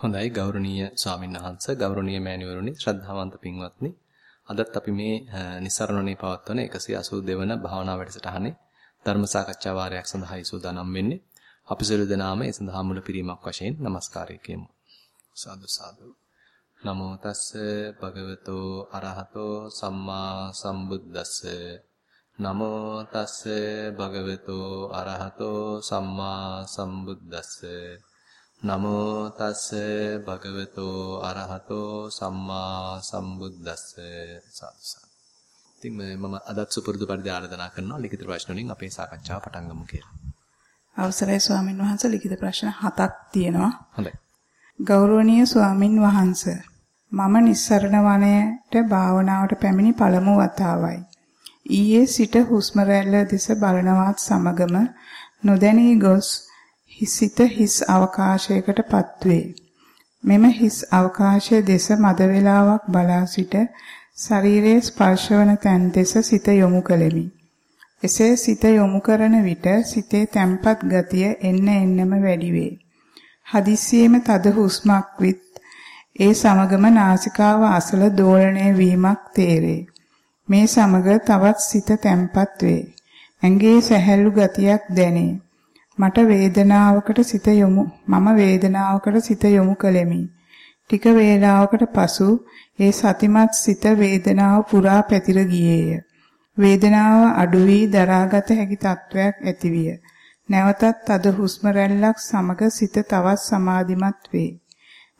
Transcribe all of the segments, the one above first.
හොඳයි ගෞරවනීය ස්වාමීන් වහන්ස ගෞරවනීය මෑණිවරුනි ශ්‍රද්ධාවන්ත පින්වත්නි. අදත් අපි මේ નિසරණණේ පවත්වන 182 වන භාවනා වැඩසටහනේ ධර්ම සාකච්ඡා වාරයක් සඳහායි සූදානම් වෙන්නේ. අපි සියලු දෙනාම ඒ සඳහා මුල පිරීමක් වශයෙන් নমස්කාරය කියමු. සාදු සාදු. නමෝ තස්ස භගවතෝ අරහතෝ සම්මා සම්බුද්දස්ස. නමෝ තස්ස භගවතෝ අරහතෝ සම්මා සම්බුද්දස්ස. නමෝ තස්ස භගවතෝ අරහතෝ සම්මා සම්බුද්දස්ස සාසස. ඉතින් මම අදත් සුපුරුදු පරිදි ආරාධනා කරනවා ලිඛිත ප්‍රශ්න වලින් අපේ සාකච්ඡාව පටන් ගමු කියලා. අවසරයි ස්වාමින් වහන්සේ ලිඛිත ප්‍රශ්න හතක් තියෙනවා. හොඳයි. ගෞරවනීය ස්වාමින් වහන්සේ මම නිස්සරණ වනයේට භාවනාවට පැමිණි පළමු වතාවයි. ඊයේ සිට හුස්ම රැල්ල දෙස බලනවත් සමගම නොදැනී ගොස් හිසිත හිස් අවකාශයකට පත්වේ. මෙම හිස් අවකාශයේ දෙස මද වේලාවක් බලා සිට ශරීරයේ ස්පර්ශවන තැන් දෙස සිත යොමු කළෙමි. එසේ සිත යොමු කරන විට සිතේ තැම්පත් ගතිය එන්න එන්නම වැඩි වේ. හදිස්සියෙම තද හුස්මක් විත් ඒ සමගම නාසිකාව අසල දෝලණය වීමක් තේරේ. මේ සමග තවත් සිත තැම්පත් වේ. ඇඟේ සැහැල්ලු ගතියක් දැනේ. මට වේදනාවකට සිත යොමු මම වේදනාවකට සිත යොමු කළෙමි. ටික වේලාවකට පසු ඒ සතිමත් සිත වේදනාව පුරා පැතිර ගියේය. වේදනාව අඩු වී දරාගත හැකි තත්වයක් ඇතිවිය. නැවතත් අද හුස්ම රැල්ලක් සමග සිත තවත් සමාධිමත් වේ.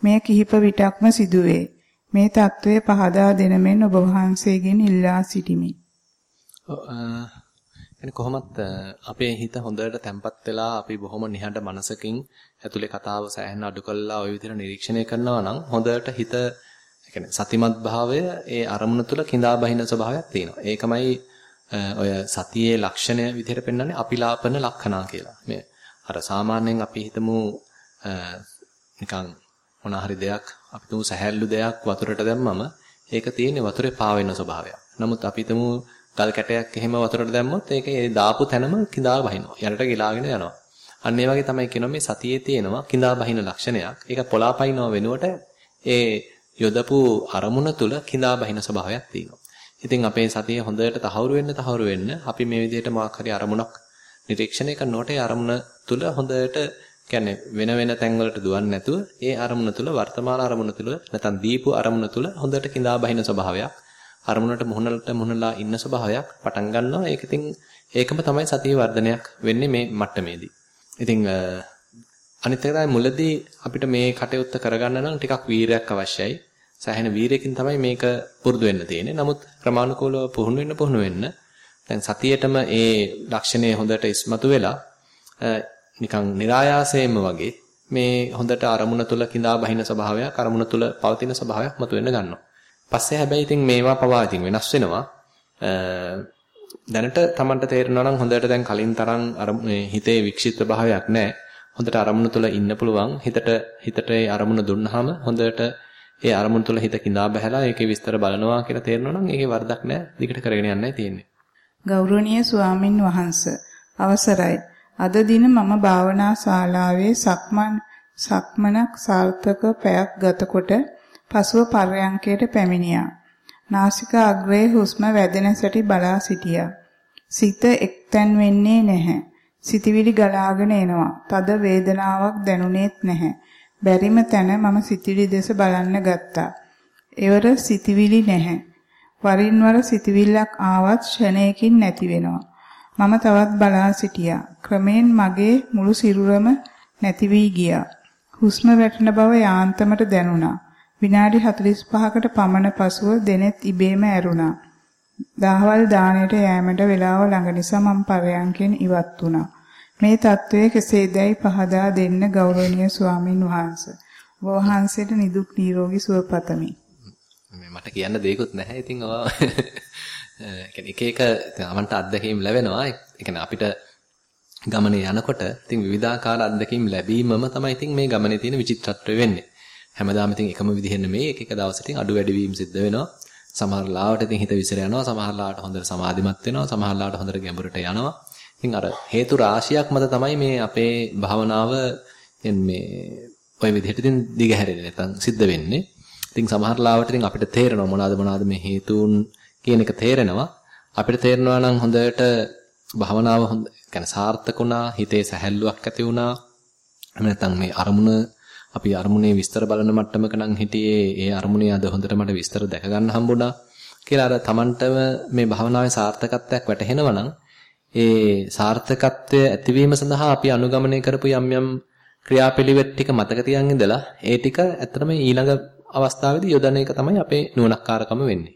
මෙය කිහිප විටක්ම සිදුවේ. මේ తත්වය පහදා දෙන මෙන් ඔබ වහන්සේගෙන් ඉල්ලා සිටිමි. يعني කොහොමත් අපේ හිත හොඳට තැම්පත් වෙලා අපි බොහොම නිහඬ මනසකින් ඇතුලේ කතාව සෑහෙන අඩු කළා ওই විදිහට නිරීක්ෂණය කරනවා නම් හොඳට හිත يعني සතිමත් භාවය ඒ අරමුණ තුල කිඳා බහින ස්වභාවයක් තියෙනවා. ඒකමයි ඔය සතියේ ලක්ෂණය විදිහට පෙන්වන්නේ අපිලාපන ලක්ෂණා කියලා. මේ අර සාමාන්‍යයෙන් අපි හිතමු නිකන් මොන හරි දෙයක් අපි තුමු සැහැල්ලු දෙයක් වතුරට දැම්මම ඒක තියෙන්නේ වතුරේ පාවෙන ස්වභාවයක්. නමුත් අපි හිතමු ගල් කැටයක් එහෙම වතුරට දැම්මොත් ඒක ඒ දාපු තැනම කිඳා බහිනවා. යනට ගිලාගෙන යනවා. අන්න ඒ වගේ තමයි කියනවා මේ සතියේ තියෙනවා කිඳා බහින ලක්ෂණයක්. ඒක පොලාපයින්ව වෙනුවට ඒ යොදපු අරමුණ තුල කිඳා බහින ස්වභාවයක් තියෙනවා. ඉතින් අපේ සතිය හොඳට තහවුරු වෙන්න තහවුරු වෙන්න අපි මේ විදිහට මොකක් හරි අරමුණක් නිරීක්ෂණය කරනකොට ඒ අරමුණ තුල හොඳට කියන්නේ වෙන වෙන තැන්වලට දුවන්නේ නැතුව ඒ අරමුණ තුල වර්තමාන අරමුණ තුල නැත්නම් දීපු අරමුණ තුල හොඳට කිඳා බහින ස්වභාවයක් අරමුණට මුහුණලට මුහුණලා ඉන්න ස්වභාවයක් පටන් ගන්නවා. ඒක ඉතින් ඒකම තමයි සතිය වර්ධනයක් වෙන්නේ මේ මට්ටමේදී. ඉතින් අනිත් එක තමයි මුලදී අපිට මේ කටයුත්ත කරගන්න නම් ටිකක් වීරයක් අවශ්‍යයි. සෑහෙන වීරයකින් තමයි මේක පුරුදු වෙන්න තියෙන්නේ. නමුත් ක්‍රමානුකූලව පුහුණු වෙන්න පුහුණු වෙන්න දැන් සතියේටම ඒ ලක්ෂණය හොඳට ඉස්මතු වෙලා නිකන් નિરાයාසයෙන්ම වගේ මේ හොඳට අරමුණ තුල කිඳා බහින ස්වභාවයක් අරමුණ තුල පවතින ස්වභාවයක් මතුවෙන්න ගන්නවා. පස්සේ හැබැයි ඉතින් මේවා පවා ඉතින් වෙනස් වෙනවා. දැනට Tamanට තේරෙනවා නම් හොඳට දැන් කලින් තරම් අර හිතේ වික්ෂිප්ත භාවයක් නැහැ. හොඳට අරමුණු තුල ඉන්න පුළුවන්. හිතට හිතට ඒ අරමුණ දුන්නාම හොඳට ඒ අරමුණු තුල හිත කිඳා බහැලා ඒකේ විස්තර බලනවා කියලා තේරෙනවා නම් ඒකේ වරදක් නැහැ. දිගට කරගෙන යන්නයි තියෙන්නේ. ගෞරවනීය ස්වාමින් වහන්සේ අවසරයි. අද දින මම භාවනා ශාලාවේ සක්මන් සක්මනක් සාර්ථක පැයක් ගතකොට පසුව පර්යංකයට පැමිණියා. නාසික අග්‍රයේ හුස්ම වැදෙන සැටි බලා සිටියා. සිත එක්තැන් වෙන්නේ නැහැ. සිතවිලි ගලාගෙන එනවා. තද වේදනාවක් දැනුනේත් නැහැ. බැරිම තැන මම සිතවිලි දෙස බලන්න ගත්තා. එවර සිතවිලි නැහැ. වරින් වර සිතවිල්ලක් ආවත් ෂණයකින් නැති වෙනවා. මම තවත් බලා සිටියා. ක්‍රමෙන් මගේ මුළු සිරුරම නැති වී ගියා. හුස්ම වැටෙන බව යාන්තමට දැනුණා. විනාඩි 45කට පමණ පසුව දෙනෙත් ඉබේම ඇරුණා. දහවල් දාණයට යෑමට වේලාව ළඟ නිසා මම පරයන්කෙන් ඉවත් වුණා. මේ தત્ත්වය කෙසේදයි පහදා දෙන්න ගෞරවනීය ස්වාමින් වහන්සේ. වහන්සේට නිදුක් නිරෝගී සුව පතමි. මට කියන්න දෙයක්වත් නැහැ. ඉතින් ඔය එක එක අවන්ට අත්දැකීම් ලැබෙනවා. ඒ කියන්නේ අපිට ගමනේ යනකොට ඉතින් විවිධාකාර අත්දැකීම් ලැබීමම තමයි ඉතින් මේ ගමනේ තියෙන විචිත්‍රත්වය වෙන්නේ. හැමදාම ඉතින් එකම විදිහෙ නෙමෙයි එක එක දවස් ඉතින් අඩු වැඩි වීම සිද්ධ වෙනවා. සමහර ලාවට ඉතින් හිත විසිර යනවා. සමහර ලාවට හොඳට සමාධිමත් වෙනවා. සමහර ලාවට හොඳට ගැඹුරට යනවා. ඉතින් අර හේතු රාශියක් මත තමයි මේ අපේ භාවනාව මේ ওই විදිහට ඉතින් දිගහැරෙන්නේ නැත්නම් සිද්ධ වෙන්නේ. ඉතින් සමහර ලාවට ඉතින් අපිට තේරෙනවා මොනවාද මොනවාද මේ හේතුන් කියන එක තේරෙනවා. අපිට තේරෙනවා නම් හොඳට භවනාව හොඳ කියන්නේ සාර්ථක වුණා, හිතේ සැහැල්ලුවක් ඇති වුණා. නැත්නම් මේ අරමුණ අපි අරමුණේ විස්තර බලන මට්ටමක නම් හිටියේ ඒ අරමුණේ අද හොඳට මට විස්තර දැක ගන්න හම්බුණා කියලා අර Tamanටම මේ භවනාවේ සාර්ථකත්වයක් වැටහෙනවා නම් ඒ සාර්ථකත්වය ඇතිවීම සඳහා අපි අනුගමනය කරපු යම් යම් ක්‍රියාපිළිවෙත් ටික මතක තියන් ඉඳලා ඒ ටික ඇත්තටම ඊළඟ අවස්ථාවේදී යොදන එක තමයි අපේ නුවණක්කාරකම වෙන්නේ.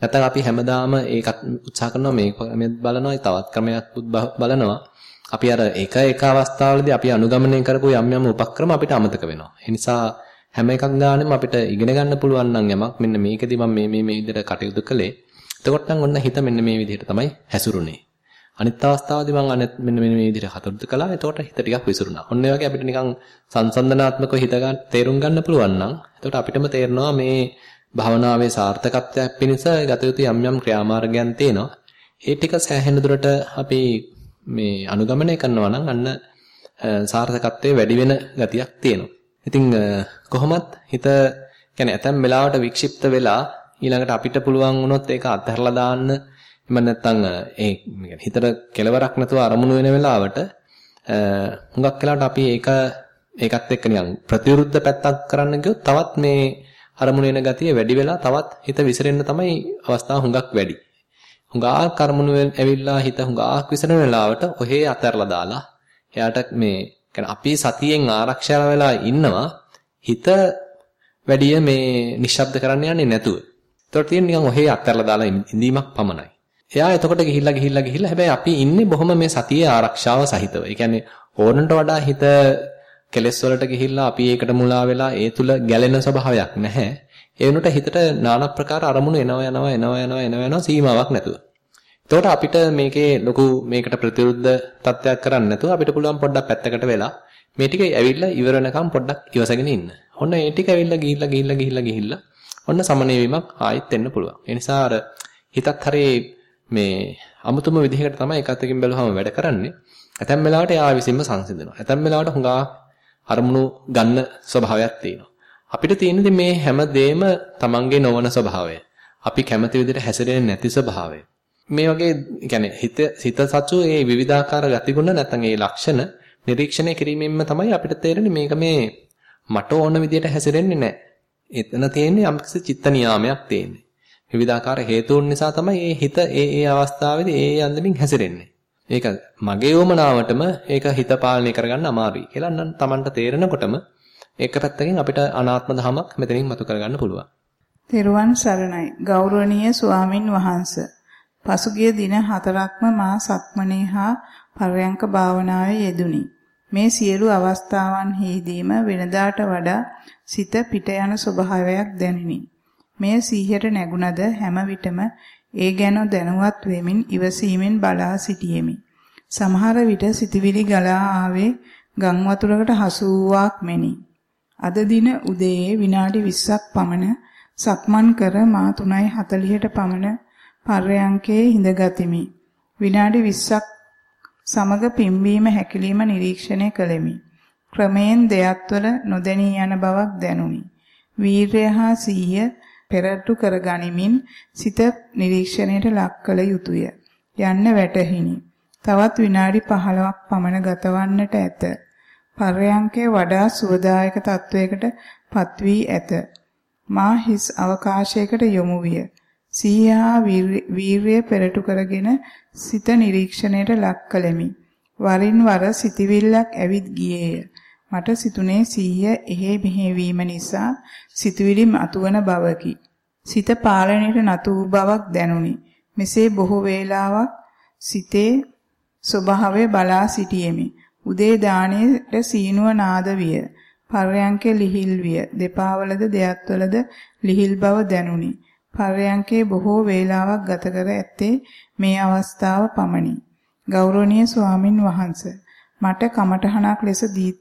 නැත්නම් අපි හැමදාම ඒකත් උත්සාහ කරනවා මේක බලනවා තවත් ක්‍රමයක් බලනවා. අපි අර එක එක අවස්ථාවලදී අපි අනුගමනය කරපු යම් යම් උපක්‍රම අපිට අමතක වෙනවා. ඒ නිසා හැම එකක් ගානෙම අපිට ඉගෙන ගන්න පුළුවන් නම් යමක් මෙන්න මේකදී මම මේ මේ මේ විදිහට කටයුතු කළේ. එතකොට නම් ඔන්න හිත මෙන්න මේ විදිහට තමයි හැසිරුනේ. අනිත් අවස්ථාවදී මම අනිත් මෙන්න මෙන්න මේ විදිහට කටයුතු කළා. එතකොට හිත ටිකක් විසිරුණා. ඔන්න ඒ වගේ අපිට නිකන් සංසන්දනාත්මකව හිත ගන්න තේරුම් ගන්න පුළුවන් නම් එතකොට අපිටම තේරෙනවා මේ භවනාවේ සාර්ථකත්වයක් පිණිස ගත යුතු යම් යම් ක්‍රියාමාර්ගයන් තියෙනවා. ඒ ටික සෑහෙන දුරට අපි මේ අනුගමනය කරනවා නම් අන්න සාර්ථකත්වයේ වැඩි වෙන ගතියක් තියෙනවා. ඉතින් කොහොමත් හිත කියන්නේ ඇතැම් වෙලාවට වික්ෂිප්ත වෙලා ඊළඟට අපිට පුළුවන් වුණොත් ඒක අත්හැරලා දාන්න එම නැත්තම් ඒ හිතට කෙලවරක් නැතුව අරමුණු වෙන වෙලාවට හුඟක් වෙලාවට අපි ඒක ඒකත් එක්ක නිකන් ප්‍රතිවිරුද්ධ පැත්තක් කරන්න ගියොත් තවත් මේ අරමුණු වෙන ගතිය වැඩි වෙලා තවත් හිත විසිරෙන්න තමයි අවස්ථාව හුඟක් වැඩි. හුඟක් අරමුණු ඇවිල්ලා හිත හුඟක් විසිරෙන වෙලාවට ඔහේ අතහැරලා දාලා එයාට මේ කියන්නේ අපි සතියෙන් ආරක්ෂා වෙලා ඉන්නවා හිත වැඩිය මේ නිශ්ශබ්ද කරන්න යන්නේ නැතුව. ඒතකොට තියෙන නිකන් ඔහේ අත්හැරලා දාලා ඉඳීමක් පමණයි. එයා එතකොට ගිහිල්ලා ගිහිල්ලා ගිහිල්ලා හැබැයි අපි ඉන්නේ බොහොම මේ සතියේ ආරක්ෂාව සහිතව. ඒ කියන්නේ ඕනට වඩා හිත කෙලෙස් වලට ගිහිල්ලා අපි ඒකට මුලා වෙලා ඒ තුල ගැලෙන ස්වභාවයක් නැහැ. ඒ වෙනුවට හිතට নানা ප්‍රකාර අරමුණු එනවා යනවා එනවා යනවා එනවා යනවා සීමාවක් නැතුව. එතකොට අපිට මේකේ ලොකු මේකට ප්‍රතිවිරුද්ධ තත්ත්වයක් කරන්න නැතුව අපිට පුළුවන් පොඩ්ඩක් පැත්තකට වෙලා මේ ටික ඇවිල්ලා ඉවර වෙනකම් පොඩ්ඩක් ඉවසගෙන ඉන්න. ඔන්න ඒ ටික ඇවිල්ලා ගිහිල්ලා ගිහිල්ලා ගිහිල්ලා ගිහිල්ලා ඔන්න සමනය වීමක් ආයෙත් එන්න පුළුවන්. ඒ නිසා අර හිතත් හරිය මේ අමුතුම විදිහකට තමයි එකත් එකින් බැලුවම වැඩ කරන්නේ. ඇතැම් වෙලාවට එයා විසින්ම සංසිඳනවා. ඇතැම් වෙලාවට හුඟා අරමුණු ගන්න ස්වභාවයක් තියෙනවා. අපිට තියෙන්නේ මේ හැම දෙෙම තමන්ගේ නොවන ස්වභාවය. අපි කැමති විදිහට හැසිරෙන්නේ නැති ස්වභාවය. මේ වගේ يعني හිත සිත සතු මේ විවිධාකාර ගතිගුණ නැත්නම් ඒ ලක්ෂණ නිරීක්ෂණය කිරීමෙන්ම තමයි අපිට තේරෙන්නේ මේක මේ මට ඕන විදිහට හැසිරෙන්නේ නැහැ. එතන තියෙන්නේ යම්කිසි චිත්ත නියාමයක් තියෙන්නේ. විවිධාකාර හේතුන් නිසා තමයි මේ හිත ඒ ඒ අවස්ථාවේදී ඒ අන්දමින් හැසිරෙන්නේ. ඒක මගේ වමනාවටම ඒක හිත පාලනය කරගන්න අමාරුයි කියලා නම් Tamanට තේරෙනකොටම ඒක පැත්තකින් අපිට අනාත්ම ධමයක් මෙතනින් මතු කරගන්න පුළුවන්. තෙරුවන් සරණයි ගෞරවනීය ස්වාමින් වහන්සේ. පසුගිය දින හතරක්ම මා සක්මනේ හා පරයන්ක භාවනාවේ යෙදුනි. මේ සියලු අවස්ථාවන්හිදීම වෙනදාට වඩා සිත පිට යන ස්වභාවයක් දැනිනි. මෙය සීහයට නැගුණද හැම විටම ඒ ගැන දැනුවත් වෙමින් ඉවසීමෙන් බලා සිටියෙමි. සමහර විට සිතවිලි ගලා ආවේ ගම් වතුරකට හසු වූවක් මෙනි. අද දින උදේ විනාඩි 20ක් පමණ සක්මන් කර මා 3:40ට පමණ පර්යංකේ හිඳගතිමි. විනාඩි 20ක් සමග පිම්බීම හැකිලිම නිරීක්ෂණය කළෙමි. ක්‍රමයෙන් දෙයත්වල නොදැනී යන බවක් දැනුනි. වීරය හා සීය පෙරටු කර ගනිමින් සිත නිරීක්ෂණයට ලක් කළ යුතුය. යන්න වැටහිනි. තවත් විනාඩි 15ක් පමණ ගතවන්නට ඇත. පර්යංකේ වඩා සුවදායක තත්වයකට පත්වී ඇත. මා හිස් අවකාශයකට යොමු විය. සීහා වීර්යය පෙරටු කරගෙන සිත නිරීක්ෂණයට ලක් කළෙමි. වරින් වර සිතවිල්ලක් ඇවිත් ගියේය. මට සිතුනේ සීය එහෙ මෙහෙ වීම නිසා සිතුවිලි මතුවන බවකි. සිත පාලනයට නතු වූ බවක් දැනුනි. මෙසේ බොහෝ වේලාවක් සිතේ ස්වභාවය බලා සිටියෙමි. උදේ දාණයට සීනුව නාද විය. පර්යංකේ ලිහිල් විය. දෙපාවලද දෙයත්වලද ලිහිල් බව දැනුනි. පර්යංකේ බොහෝ වේලාවක් ගත කර ඇත්තේ මේ අවස්ථාව පමණි. ගෞරවනීය ස්වාමින් වහන්සේ මට කමඨහනක් ලෙස දී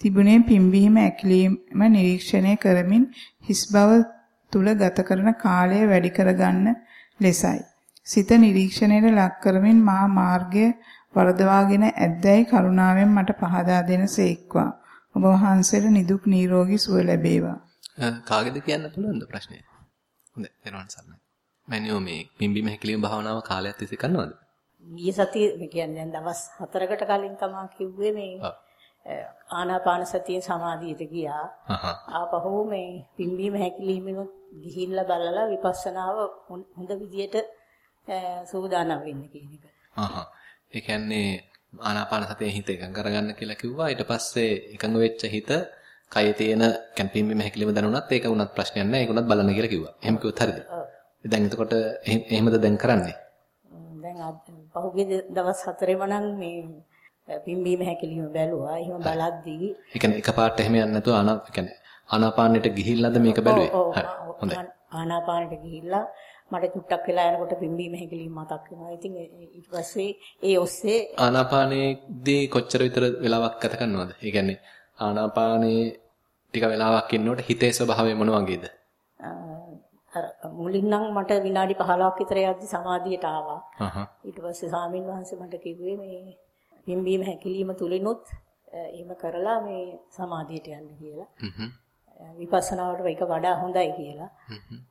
තිබුණේ පිම්බීම ඇකිලිම නිරීක්ෂණය කරමින් හිස් බව තුල ගත කරන කාලය වැඩි කරගන්න ලෙසයි. සිත නිරීක්ෂණයට ලක් කරමින් මා මාර්ගය වරදවාගෙන ඇද්දැයි කරුණාවෙන් මට පහදා දෙන සේක්වා. ඔබ වහන්සේට නිදුක් නිරෝගී සුව ලැබේවා. කාගෙද කියන්න පුළුවන්ද ප්‍රශ්නය? හොඳයි, දරවන්න සන්නයි. මෑනියෝ මේ පිම්බීම හැකිලිම භාවනාව කාලයක් තිස්සේ කරනවද? ගිය සතියේ කියන්නේ දැන් දවස් 4කට කලින් තමයි කිව්වේ මේ ආනාපාන සතිය සමාධියට ගියා. ආපහු මේ පිම්බීම හැකිලිමිනුත් ගිහිල්ලා බලලා විපස්සනාව හොඳ විදියට සූදානම් වෙන්න කියන එක. ඒ කියන්නේ ආනාපාන සතියේ හිත එකඟ කරගන්න කියලා කිව්වා. ඊට පස්සේ එකඟ වෙච්ච හිත කයේ තියෙන කැම්පින්බීම හැකිලිම දැනුණත් ඒක උනත් ප්‍රශ්නයක් නැහැ. ඒක උනත් බලන්න කියලා කිව්වා. එහෙම කිව්වොත් හරියද? දැන් එතකොට එහෙමද දැන් කරන්නේ? දැන් පහුගිය දවස් හතරේම නම් මේ පිම්බීම හැකිලිම බැලුවා. එහෙම බලද්දී ඒ කියන්නේ එකපාරට එහෙම යන්නේ නැතුව ආනා කියන්නේ ආනාපානෙට ගිහිල්ලාද මේක බැලුවේ? හරි. හොඳයි. ආනාපානෙට ගිහිල්ලා මට චුට්ටක් වෙලා යනකොට පිම්බීම හැකිලිම මතක් වෙනවා. ඉතින් ඊට පස්සේ ඒ ඔස්සේ ආනාපානයේදී කොච්චර විතර වෙලාවක් ගත කරනවද? ඒ කියන්නේ ආනාපානයේ ටික වෙලාවක් ඉන්නකොට හිතේ ස්වභාවය මොන වගේද? අර මුලින් නම් මට විනාඩි 15ක් විතර යද්දි සමාධියට ආවා. ඊට පස්සේ සාමින් වහන්සේ මට කිව්වේ මේ පිම්බීම හැකිලිම තුලිනුත් එහෙම කරලා මේ සමාධියට යන්න කියලා. විපස්සනාවට ඒක වඩා හොඳයි කියලා.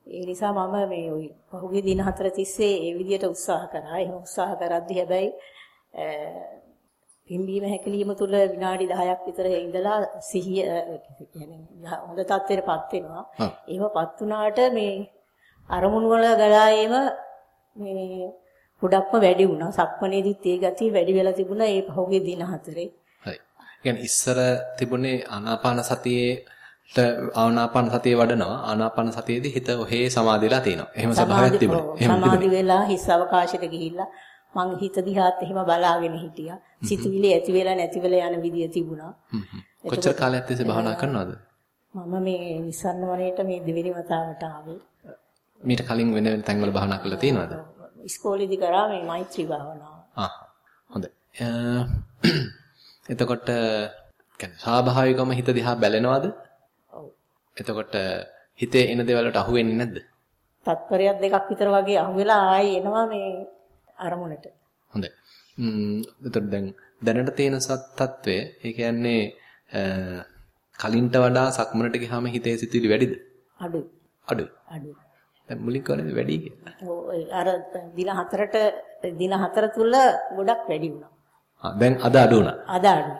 ඒ නිසා මම මේ පහුගිය දින හතර තිස්සේ ඒ විදිහට උත්සාහ කරා. එහෙම උත්සාහ කරද්දී හැබැයි පිම්බීම හැකිලිම තුල විනාඩි 10ක් විතර ඉඳලා සිහිය කියන්නේ හොඳ තත්ත්වයටපත් වෙනවා. එහෙමපත් වුණාට මේ අරමුණු වල ගලායේම මේ ගොඩක්ම වැඩි වුණා. සක්මණේදිත් ඒ ගතිය වැඩි වෙලා තිබුණා ඒ පහුගිය දින හතරේ. හරි. ඉස්සර තිබුණේ ආනාපාන සතියේ ආනාපාන සතිය වඩනවා ආනාපාන සතියේදී හිත ඔහේ සමාධිලා තියෙනවා. එහෙම ස්වභාවයක් තිබුණා. එහෙම සමාධි වෙලා හිස් අවකාශයට ගිහිල්ලා මං හිත දිහාත් එහෙම බලාගෙන හිටියා. සිතුවිලි ඇති වෙලා නැති වෙලා යන විදිය තිබුණා. කොච්චර කාලයක් තිස්සේ භාවනා කරනවද? මම මේ නිසන්න වරේට මේ දෙවෙනි වතාවට ආවේ. මීට කලින් වෙන වෙන තැන්වල භාවනා කරලා තියෙනවද? ඉස්කෝලේදී කරා මේ මෛත්‍රී භාවනාව. ආ හොඳයි. එතකොට කියන්නේ ස්වාභාවිකවම හිත දිහා බැලෙනවද? එතකොට හිතේ එන දේවල් වලට අහු වෙන්නේ නැද්ද? තත්පරයක් දෙකක් විතර වගේ අහු වෙලා ආයේ එනවා මේ අරමුණට. හොඳයි. ම්ම් එතකොට දැන් දැනට තියෙන තත්ත්වය ඒ කියන්නේ කලින්ට වඩා සක්මනට ගියාම හිතේ සිතුවිලි වැඩිද? අඩුයි. අඩුයි. අඩුයි. දැන් මුලින් කවනේ වැඩි කියලා. අර දින හතරට දින හතර තුල ගොඩක් වැඩි වුණා. දැන් අද අඩු වුණා. අද අඩුයි.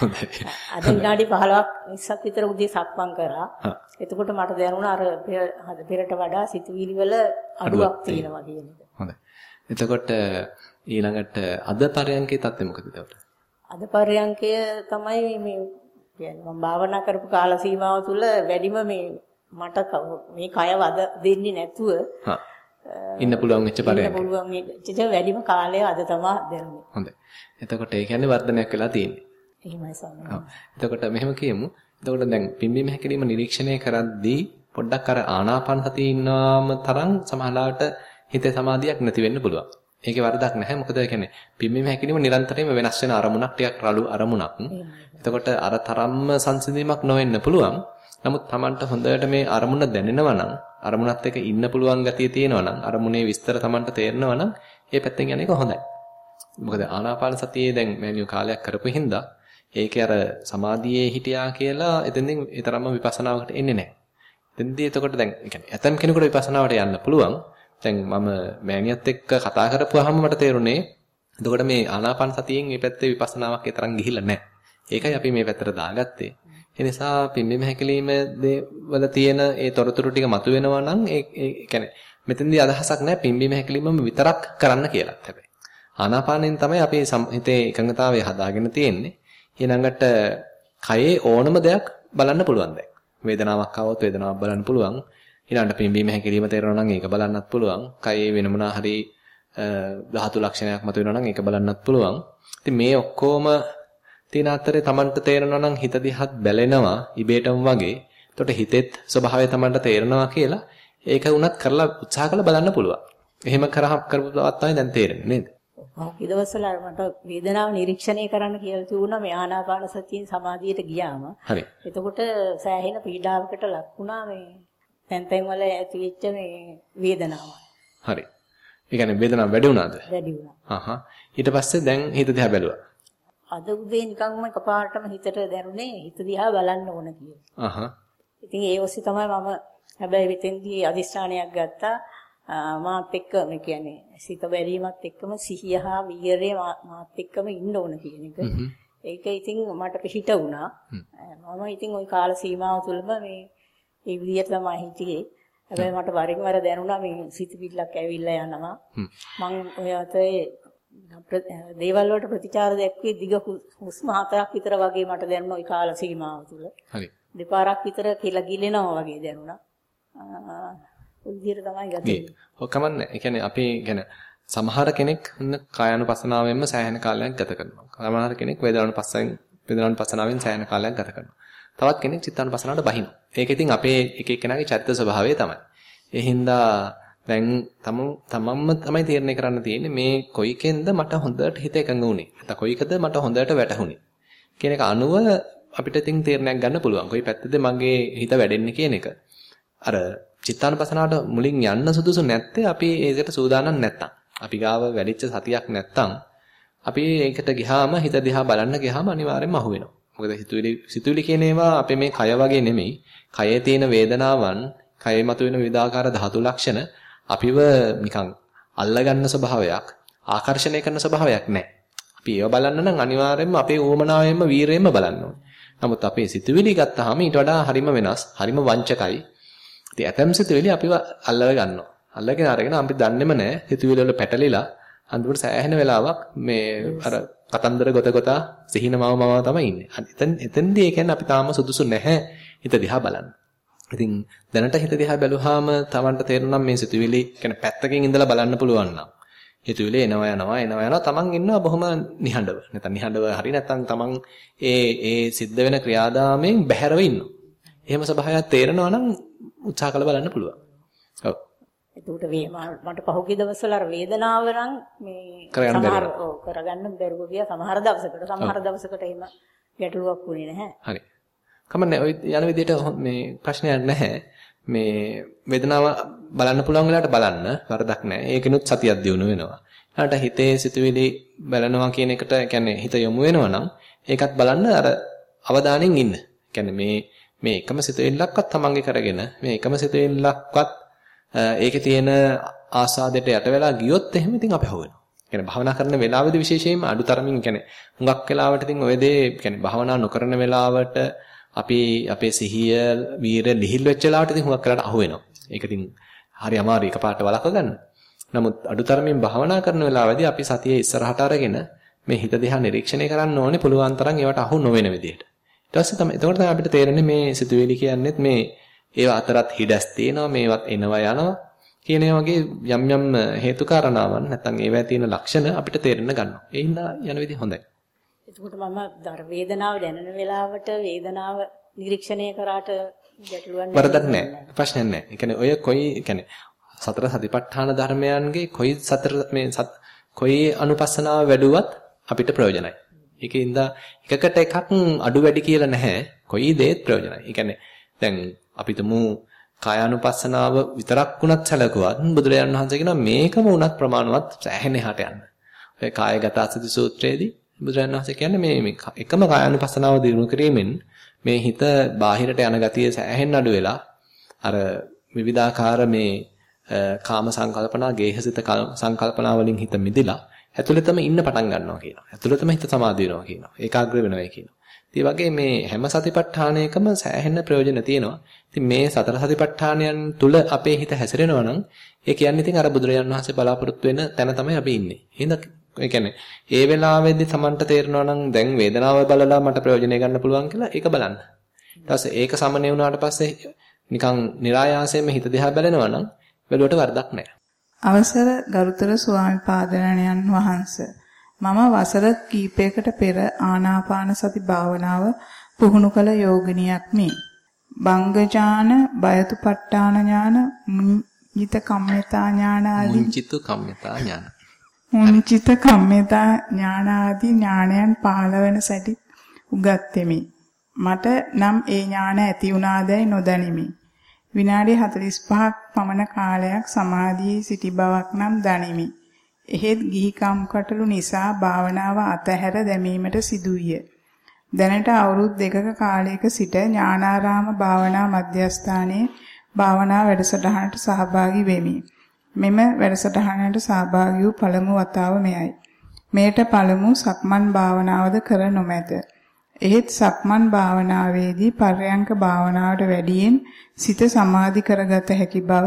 හොඳයි. අද විනාඩි 15ක් 20ක් විතර උදේ සක්මන් කරා. එතකොට මට දැනුණා අර පෙරට වඩා සිතුවිලි වල අඩුවක් තියෙනවා කියන එක. හොඳයි. එතකොට ඊළඟට අද පරයන්කේ තත්ත්වය මොකද එතකොට? අද පරයන්කය තමයි මේ කියන්නේ මම භාවනා කරපු කාල සීමාව තුළ වැඩිම මේ මට මේ කය වද දෙන්නේ නැතුව ඉන්න පුළුවන් වෙච්ච පරයන්ක. ඉන්න පුළුවන් වෙච්ච වැඩිම කාලය අද තමයි දැනුනේ. හොඳයි. එතකොට ඒ කියන්නේ වර්ධනයක් වෙලා තියෙන්නේ. එහෙමයි ස්වාමීනි. එතකොට මෙහෙම කියමු. එතකොට දැන් පිම්බීම හැකිලිම නිරීක්ෂණය කරද්දී පොඩ්ඩක් අර ආනාපාන සතියේ ඉන්නවාම තරම් සමහරවිට හිතේ සමාධියක් නැති වෙන්න පුළුවන්. ඒකේ වරදක් නැහැ. මොකද ඒ කියන්නේ පිම්බීම හැකිලිම නිරන්තරයෙන්ම වෙනස් වෙන අරමුණක් ටිකක් රළු අරමුණක්. එතකොට අර තරම්ම සංසිඳීමක් නොවෙන්න පුළුවන්. නමුත් Tamanට හොඳට මේ අරමුණ දැනෙනවා නම් අරමුණත් එක්ක ඉන්න පුළුවන් ගතිය තියෙනවා නම් අරමුණේ විස්තර Tamanට තේරෙනවා නම් ඒ පැත්තෙන් යන එක හොඳයි. මොකද ආනාපාන සතියේ දැන් මෑනියු කාලයක් කරපු හින්දා ඒකේ අර සමාධියේ හිටියා කියලා එතෙන්දී ඒ තරම්ම විපස්සනාවකට එන්නේ නැහැ. එතෙන්දී එතකොට දැන් ඒ කියන්නේ ඇතම් කෙනෙකුට විපස්සනාවට යන්න පුළුවන්. දැන් මම මෑනියත් එක්ක කතා කරපුවාම මට තේරුණේ එතකොට මේ ආනාපාන සතියෙන් මේ පැත්තේ විපස්සනාවක් ඒ තරම් ගිහිල්ලා නැහැ. ඒකයි අපි මේ පැත්තට දාගත්තේ. ඒ නිසා පිම්බීම හැකිලිම වල තියෙන ඒ තොරතුරු ටික මතුවෙනවා නම් ඒ ඒ කියන්නේ මෙතෙන්දී අදහසක් නැහැ පිම්බීම හැකිලිමම විතරක් කරන්න කියලාත් හැබැයි. ආනාපානෙන් තමයි අපි හිතේ එකඟතාවය හදාගෙන තියෙන්නේ. ඊළඟට කයේ ඕනම දෙයක් බලන්න පුළුවන් දැන්. වේදනාවක් ආවොත් වේදනාවක් බලන්න පුළුවන්. ඊළඟට පිම්බීම හැකිලිම තේරෙනවා නම් ඒක බලන්නත් පුළුවන්. කයේ වෙන මොනා හරි ධාතු ලක්ෂණයක් මතුවෙනවා නම් ඒක බලන්නත් පුළුවන්. ඉතින් මේ ඔක්කොම තියෙන අතරේ Tamanට තේරෙනවා නම් හිත දිහත් බැලෙනවා ඉබේටම වගේ. එතකොට හිතෙත් ස්වභාවය Tamanට තේරෙනවා කියලා ඒක උනත් කරලා උත්සාහ කරලා බලන්න පුළුවන්. එහෙම කරා කරපු බවත් තමයි දැන් තේරෙන්නේ නේද? ඔව් දවස්වල මට වේදනාව නිරීක්ෂණය කරන්න කියලා තිබුණා මේ ආනාපාන සතියෙන් සමාධියට ගියාම. හරි. එතකොට සෑහෙන පීඩාවකට ලක් වුණා මේ තැන් තැන් වල ඇති වෙච්ච මේ වේදනාව. හරි. ඒ කියන්නේ වේදනාව වැඩි වුණාද? වැඩි වුණා. ඊට පස්සේ දැන් හිත දිහා බැලුවා. අද උදේ නිකන්ම එකපාරටම හිතට දැනුනේ හිත දිහා බලන්න ඕන කියලා. අහහ. ඉතින් ඒ ඔස්සේ තමයි මම හැබැයි වෙතෙන්දී අදිස්ථානයක් ගත්තා. මාත් එක්ක මේ කියන්නේ සිත බැලීමත් එක්කම සිහිය හා වීරය මාත් එක්කම ඉන්න ඕන කියන එක. ඒක ඉතින් මට පිහිට වුණා. මම ඉතින් ওই කාල සීමාව තුළම මේ ඒ විදිහට තමයි හිටියේ. හැබැයි මට වරින් වර දැනුණා මේ සිතවිල්ලක් ඇවිල්ලා යනවා. මං ඔය අතේ දේවල් වලට ප්‍රතිචාර දැක්වේ දිග හුස්ම හතරක් විතර වගේ මට දැනුණා ওই කාල සීමාව තුළ. හරි. දෙපාරක් විතර කියලා ගිලෙනවා වගේ දැනුණා. ඔය විදිහට තමයි ගතේ. ඔව් කමන්න. ඒ කියන්නේ අපි ගැන සමහර කෙනෙක් කායानुපසනාවෙන්ම සෑහෙන කාලයක් ගත කරනවා. සමහර කෙනෙක් වේදනානුපසයෙන් වේදනානුපසනාවෙන් සෑහෙන කාලයක් ගත කරනවා. තවත් කෙනෙක් චිත්තානුපසනාවට බහිනවා. ඒක ඉතින් අපේ එක එක්කෙනාගේ චත්ත ස්වභාවය තමයි. ඒ හින්දා දැන් තම තමන්ම තමයි තීරණය කරන්න තියෙන්නේ මේ කොයිකෙන්ද මට හොඳට හිත එකඟ වුනේ. නැත්නම් කොයිකද මට හොඳට වැටහුනේ. කියන එක අනුව අපිට ඉතින් තීරණයක් ගන්න පුළුවන්. කොයි පැත්තද මගේ හිත වැඩෙන්නේ කියන එක. අර චිත්තානුපස්සනාවට මුලින් යන්න සුදුසු නැත්තේ අපි ඒකට සූදානම් නැත්තම්. අපි ගාව වැඩිච්ච සතියක් නැත්තම් අපි ඒකට ගියාම හිත දිහා බලන්න ගියාම අනිවාර්යෙන්ම අහු වෙනවා. මොකද හිතුවිලි සිතුවිලි කියන ඒවා අපේ මේ කය වගේ නෙමෙයි. කයේ තියෙන වේදනාවන්, කයේ මතුවෙන විවිධාකාර ධාතු ලක්ෂණ අපිව නිකන් අල්ලගන්න ස්වභාවයක්, ආකර්ෂණය කරන ස්වභාවයක් නැහැ. අපි ඒව බලන්න නම් අනිවාර්යෙන්ම අපේ ඌමනාවෙන්ම වීරයෙන්ම බලන්න ඕනේ. නමුත් අපේ සිතුවිලි ගත්තාම ඊට වඩා හරිම වෙනස්, හරිම වංචකයි. ඉතින් ඇතම් සිතුවිලි අපිව අල්ලව ගන්නවා. අල්ලගෙන අරගෙන අපි දන්නේම නැහැ සිතුවිලි වල පැටලිලා අන්තිමට සෑහෙන වෙලාවක් මේ අර කතන්දර ගොත ගොතා සිහිනමව මව තමයි ඉන්නේ. එතෙන් එතෙන්දී ඒ කියන්නේ අපි තාම සුදුසු නැහැ හිත දිහා බලන්න. ඉතින් දැනට හිත දිහා බැලුවාම Tamanට තේරෙනවා මේ සිතුවිලි කියන්නේ පැත්තකින් ඉඳලා බලන්න පුළුවන් නම්. හිතුවිලි එනවා යනවා එනවා යනවා Taman ඉන්නවා බොහොම නිහඬව. නැත්නම් නිහඬව හරි නැත්නම් Taman ඒ ඒ සිද්ධ වෙන ක්‍රියාදාමයෙන් බැහැරව ඉන්නවා. එහෙම ස්වභාවයක් තේරෙනවා නම් උත්සාහ කරලා බලන්න පුළුවන්. ඔව්. එතකොට මට පහුගිය දවස්වල අර වේදනාව නම් මේ සමහර කරගන්න බැරුව ගියා සමහර දවසකට සමහර දවසකට එහෙම ගැටලුවක් වුණේ නැහැ. හරි. කමන්නේ ඔය යන විදිහට මේ ප්‍රශ්නයක් නැහැ. මේ වේදනාව බලන්න පුළුවන් වෙලාවට බලන්න වරදක් නැහැ. ඒකිනුත් සතියක් දිනු වෙනවා. ඊළඟට හිතේ සිතුවිලි බලනවා කියන එකට කියන්නේ හිත යොමු වෙනවා නම් ඒකත් බලන්න අර අවධානයෙන් ඉන්න. කියන්නේ මේ මේ එකම සිතුවිල්ලක්වත් තමන්ගේ කරගෙන මේ එකම සිතුවිල්ලක්වත් ඒකේ තියෙන ආසාදයට යට වෙලා ගියොත් එහෙම ඉතින් අපි හොවෙනවා. කියන්නේ භාවනා කරන වෙලාවෙදී විශේෂයෙන්ම අඩුතරමින් කියන්නේ හුඟක් වෙලාවට ඉතින් ඔය දේ කියන්නේ භාවනා නොකරන වෙලාවට අපි අපේ සිහිය වීරය ලිහිල් වෙච්ච වෙලාවට ඉතින් හුඟක් වෙලාවට අහුවෙනවා. ඒක ඉතින් හරි අමාරුයි එකපාරට වළක්ව ගන්න. නමුත් අඩුතරමින් භාවනා කරන වෙලාවේදී අපි සතියේ ඉස්සරහට අරගෙන මේ හිත දිහා නිරීක්ෂණය කරන්න ඕනේ පුළුවන් තරම් ඒවට අහු නොවන විදිහට. ඊට පස්සේ තමයි එතකොට තමයි අපිට තේරෙන්නේ මේ සිතුවිලි කියන්නේත් මේ ඒවා අතරත් හිඩස් තියෙනවා මේවත් එනවා යනවා කියන වගේ යම් යම් හේතු කාරණාවන් නැත්නම් ඒවැය තියෙන ලක්ෂණ අපිට තේරෙන්න ගන්නවා. ඒ හින්දා යන විදිහ හොඳයි. එතකොට මම දර වේදනාව දැනෙන වෙලාවට වේදනාව නිරීක්ෂණය කරාට ගැටලුවක්. වරදක් නැහැ. ප්‍රශ්නයක් නැහැ. ඒ කියන්නේ ඔය කොයි කියන්නේ සතර සතිපට්ඨාන ධර්මයන්ගේ කොයි සතර මේ කොයි අනුපස්සනාව වැඩුවත් අපිට ප්‍රයෝජනයි. ඒකින්ද එකකට එකක් අඩු වැඩි කියලා නැහැ. කොයි දේත් ප්‍රයෝජනයි. ඒ කියන්නේ දැන් අපි තුමු කායානුපස්සනාව විතරක් වුණත් සැලකුවත් බුදුරජාණන් වහන්සේ කියනවා මේකම වුණත් ප්‍රමාණවත් සෑහෙන එහාට යන්න. ඔය කායගත අසති සූත්‍රයේදී බුදුරජාණන් වහන්සේ කියන්නේ මේ මේ එකම කායානුපස්සනාව දිනු කිරීමෙන් මේ හිත බාහිරට යන ගතිය සෑහෙන්න අඩු වෙලා අර විවිධාකාර මේ කාම සංකල්පනා, ගේහසිත සංකල්පනා වලින් හිත මිදිලා ඇතුළතම ඉන්න පටන් ගන්නවා කියනවා. ඇතුළතම හිත සමාධිය වෙනවා කියනවා. ඒකාග්‍ර වෙනවා කියනවා. ඒ වගේ මේ හැම සතිපට්ඨානයකම සෑහෙන ප්‍රයෝජන තියෙනවා. ඉතින් මේ සතර සතිපට්ඨානයන් තුල අපේ හිත හැසිරෙනවා නම් ඒ කියන්නේ ඉතින් අර බුදුරජාන් වහන්සේ බලාපොරොත්තු වෙන තැන තමයි අපි ඉන්නේ. එහෙනම් ඒ කියන්නේ ඒ වෙලාවේදී Tamanට තේරෙනවා නම් දැන් වේදනාව බලලා මට ප්‍රයෝජනය ගන්න පුළුවන් කියලා ඒක බලන්න. ඊට පස්සේ ඒක සමනය වුණාට පස්සේ නිකන් નિરાයාසයෙන්ම හිත දිහා බලනවා නම් බැලුවට වරදක් නැහැ. අවසර ගරුතර ස්වාමි පාදරණයන් වහන්සේ මම වසර කීපයකට පෙර ආනාපාන සති භාවනාව පුහුණු කළ යෝගිනියක් මේ. බංගජාන, බයතුපට්ඨාන ඥාන, මුඤ්චිත කම්මිතා ඥාන ආදී මුඤ්චිත කම්මිතා ඥාන. මුඤ්චිත කම්මිතා ඥාන ආදී ඥානයන් පහළ වෙන සැටි උගත්ෙමි. මට නම් ඒ ඥාන ඇති වුණාදැයි නොදනිමි. විනාඩි 45ක් පමණ කාලයක් සමාධියේ සිටි බවක් නම් දනිමි. එහෙත් ගිහිකම් කටළු නිසා භාවනාව අතහැර දැමීමට සිදුවිය. දැනට අවුරුදු දෙකක කාලයක සිට ඥානාරාම භාවනා මධ්‍යස්ථානයේ භාවනා වැඩසටහනට සහභාගී වෙමි. මෙම වැඩසටහනට සහභාගී වූ පළමු වතාව මෙයයි. මෙයට පළමු සක්මන් භාවනාවද කර නොමැත. එහෙත් සක්මන් භාවනාවේදී පර්යංක භාවනාවට වැඩියෙන් සිත සමාධි කරගත හැකි බව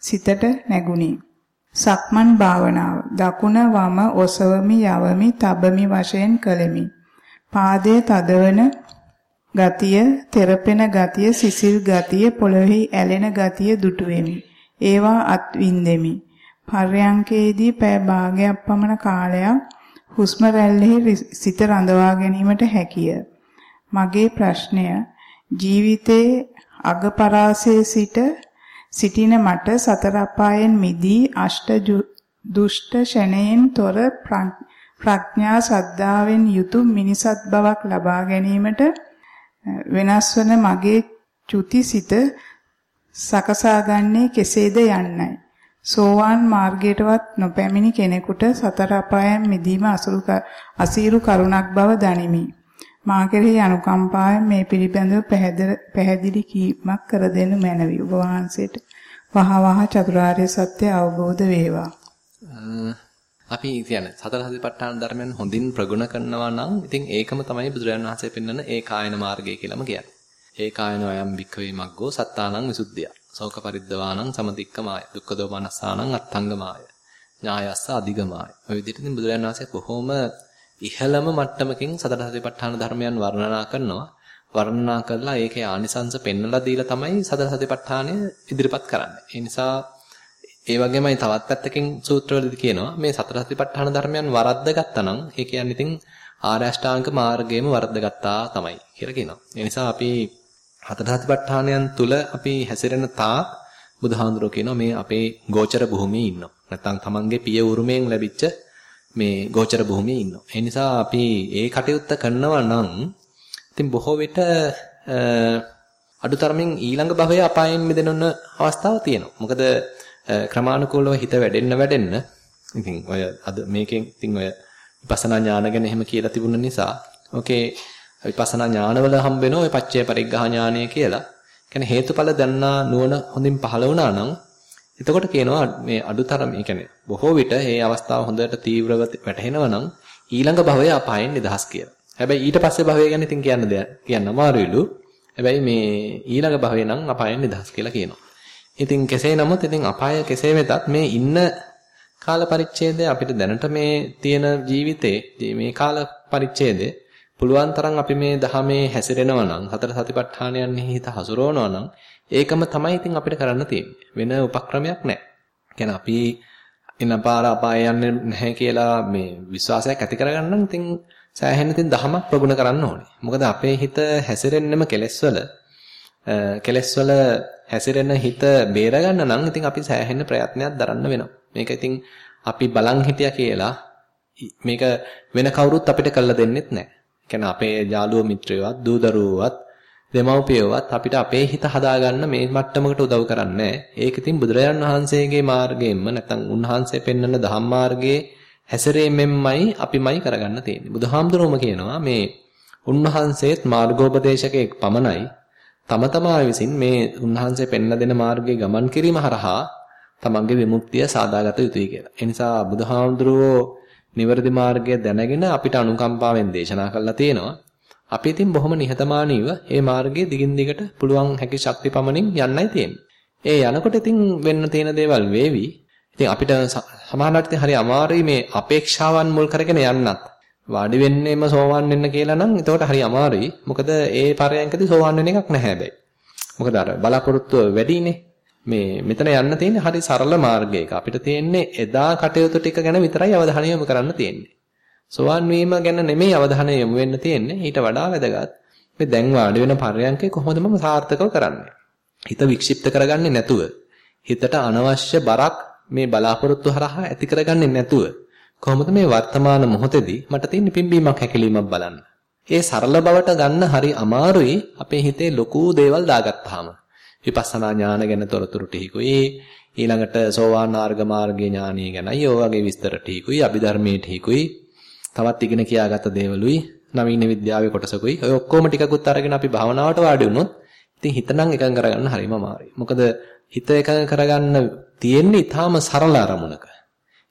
සිතට නැගුණි. සක්මන් භාවනාව දකුණ වම ඔසවමි යවමි තබමි වශයෙන් කළෙමි. පාදයේ තදවන ගතිය, තෙරපෙන ගතිය, සිසිල් ගතිය, පොළොවේ ඇලෙන ගතිය දුටු වෙමි. ඒවා අත්විඳෙමි. පර්යංකේදී පෑ භාගයක් පමණ කාලයක් හුස්ම රැල්ලෙහි සිත රඳවා ගැනීමට හැකිය. මගේ ප්‍රශ්නය ජීවිතයේ අගපරාසයේ සිට සිටින මට සතර අපායන් මිදී අෂ්ට දුෂ්ට ෂණයෙන් තොර ප්‍රඥා සද්ධාවෙන් යුතු මිනිසත් බවක් ලබා ගැනීමට වෙනස් වන මගේ චුතිසිත සකසාගන්නේ කෙසේද යන්නයි. සෝවාන් මාර්ගයටවත් නොපැමිණි කෙනෙකුට සතර අපායන් මිදීම අසීරු කරුණක් බව දනිමි. මා කෙරෙහි අනුකම්පාවෙන් මේ පිළිබඳව පැහැදිලි කීමක් කර දෙනු මැනවි. ඔබ වහන්සේට වහවහ චතුරාර්ය සත්‍ය අවබෝධ වේවා. අපි කියන්නේ සතර සතිපට්ඨාන ධර්මයන් හොඳින් ප්‍රගුණ කරනවා නම් ඉතින් ඒකම තමයි බුදුරජාණන් වහන්සේ පෙන්වන ඒ කායන මාර්ගය කියලාම කියන්නේ. ඒ කායන වයම් වික්කවේ මග්ගෝ සත්තානං විසුද්ධිය. ශෝක පරිද්දවානං සමතික්කමාය. දුක්ඛ දෝමනස්සානං අත්ංගමාය. ඥායස්ස අධිගමාය. ඔය විදිහට ඉතින් බුදුරජාණන් වහන්සේ බොහොම ඉහළම මට්ටමකින් සතර සතිපට්ඨාන ධර්මයන් වර්ණනා කරනවා. වර්ණනා කරලා ඒකේ ආනිසංස පෙන්වලා දීලා තමයි සතර සතිපට්ඨානය ඉදිරිපත් කරන්නේ. ඒ නිසා ඒ වගේමයි තවත් පැත්තකින් සූත්‍රවලදී කියනවා මේ සතර සතිපට්ඨාන ධර්මයන් වරද්දගත්තා නම් ඒ කියන්නේ ඉතින් ආර්ය අෂ්ටාංග මාර්ගයේම වරද්දගත්තා තමයි කියලා කියනවා. ඒ නිසා අපි හතර සතිපට්ඨානයන් තුල අපි හැසිරෙන තාක් බුදුහාඳුරෝ කියනවා මේ අපේ ගෝචර භූමියේ ඉන්නවා. නැත්නම් තමන්ගේ පිය උරුමයෙන් ලැබිච්ච මේ ගෝචර භූමියේ ඉන්නවා. ඒ නිසා අපි ඒ කටයුත්ත කරනවා නම් ඉතින් බොහෝ විට අඩුතරමින් ඊළඟ භවයේ අපායෙන් මිදෙන්න අවස්ථාවක් තියෙනවා. මොකද ක්‍රමානුකූලව හිත වැඩෙන්න වැඩෙන්න ඉතින් ඔය අද මේකෙන් ඉතින් ඔය විපස්සනා ඥාන ගැන එහෙම කියලා තිබුණ නිසා ඕකේ විපස්සනා ඥානවල හම්බ වෙන ඔය පච්චය පරිග්ඝා ඥානය කියලා. කියන්නේ හේතුඵල දන්නා නුවණ හොඳින් පහළ වුණා නම් එතකොට කියනවා මේ අඩුතරම ඒ කියන්නේ බොහෝ විට මේ අවස්ථාව හොඳට තීව්‍රව වැටහෙනවා නම් ඊළඟ භවය අපායෙන් නිදහස් කියලා. හැබැයි ඊට පස්සේ භවය ගැන ඉතින් කියන්න දෙයක් කියන්න අමාරුයිලු. හැබැයි මේ ඊළඟ භවය නම් අපායෙන් නිදහස් කියලා කියනවා. ඉතින් කෙසේ නමුත් ඉතින් අපාය කෙසේ වෙතත් මේ ඉන්න කාල පරිච්ඡේදය අපිට දැනට මේ තියෙන ජීවිතේ මේ කාල පරිච්ඡේදය පුළුවන් තරම් අපි මේ දහමේ හැසිරෙනවා නම් හතර සතිපට්ඨානයන්හි හිත හසුරවනවා නම් ඒකම තමයි ඉතින් අපිට කරන්න තියෙන්නේ. වෙන උපක්‍රමයක් නැහැ. කියන්නේ අපි ඉනපාර අපාය යන්නේ නැහැ කියලා මේ විශ්වාසයක් ඇති කරගන්න නම් ඉතින් සෑහෙන ඉතින් දහමක් ප්‍රගුණ කරන්න ඕනේ. මොකද අපේ හිත හැසිරෙන්නෙම කෙලෙස් වල කෙලෙස් වල හැසිරෙන හිත බේරගන්න නම් ඉතින් අපි සෑහෙන ප්‍රයත්නයක් දරන්න වෙනවා. මේක ඉතින් අපි බලන් හිටියා කියලා මේක වෙන කවුරුත් අපිට කළා දෙන්නෙත් නැහැ. කියන්නේ අපේ යාළුවෝ මිත්‍රයෝවත් දූ දරුවෝවත් දෙමව්පියෝවත් අපිට අපේ හිත හදාගන්න මේ මට්ටමකට උදව් කරන්නේ ඒක ඉතින් බුදුරජාන් වහන්සේගේ මාර්ගයෙන්ම නැත්නම් උන්වහන්සේ පෙන්වන ධම්ම මාර්ගයේ හැසිරීමෙන්මයි අපිමයි කරගන්න තියෙන්නේ. බුදුහාමුදුරුවෝම කියනවා මේ උන්වහන්සේත් මාර්ගෝපදේශකෙක් පමණයි තම තමා විසින් මේ උන්වහන්සේ පෙන්ලා දෙන මාර්ගයේ ගමන් කිරීම හරහා තමන්ගේ විමුක්තිය සාදාගත යුතුයි කියලා. ඒ නිසා බුදුහාමුදුරුවෝ නිවැරදි මාර්ගය දැනගෙන අපිට අනුකම්පාවෙන් දේශනා කළා තියෙනවා. අපි ඉතින් බොහොම නිහතමානීව මේ මාර්ගයේ දිගින් දිගට පුළුවන් හැකි ශක්ති පමණින් යන්නයි තියෙන්නේ. ඒ යනකොට ඉතින් වෙන්න තියෙන දේවල් වේවි. ඉතින් අපිට සමහරවිට හරි අමාරුයි මේ අපේක්ෂාවන් මුල් කරගෙන යන්නත්. වාඩි වෙන්නෙම සෝවන් වෙන්න කියලා නම් එතකොට හරි අමාරුයි. මොකද ඒ පරයන්කදී සෝවන් වෙන එකක් නැහැ හැබැයි. මොකද අර බලාපොරොත්තු වැඩිනේ. මේ මෙතන යන්න තියෙන්නේ හරි සරල මාර්ගයක. අපිට තියෙන්නේ එදා කටයුතු ටික ගැන විතරයි අවධානය යොමු කරන්න තියෙන්නේ. සෝවන් වීම ගැන නෙමෙයි අවධානය යොමු වෙන්න තියෙන්නේ. ඊට වඩා වැදගත් මේ දැන් වාඩි වෙන පරයන්කේ කොහොමද මම සාර්ථකව කරන්නේ? හිත වික්ෂිප්ත කරගන්නේ නැතුව හිතට අනවශ්‍ය බරක් මේ බලාපොරොත්තු හරහා ඇති කරගන්නේ නැතුව කොහොමද මේ වර්තමාන මොහොතේදී මට තියෙන පිම්බීමක් හැකිලීමක් බලන්න. ඒ සරල බවට ගන්න හරි අමාරුයි අපේ හිතේ ලොකු දේවල් දාගත්තාම. විපස්සනා ඥාන ගැන තොරතුරු ටිකකුයි ඊළඟට සෝවාන් ආර්ග මාර්ගයේ ඥානීය ගැනයි ඔය වගේ විස්තර ටිකකුයි අභිධර්මයේ ටිකකුයි තවත් ඉගෙන කියාගත්ත දේවලුයි නවීන විද්‍යාවේ කොටසකුයි ඔය ඔක්කොම ටිකකුත් අරගෙන අපි භාවනාවට වාඩි වුණොත් ඉතින් හිත නම් එකඟ කරගන්න හරිම අමාරුයි. මොකද හිත එකඟ කරගන්න තියෙන්නේ ඊටාම සරල අරමුණක.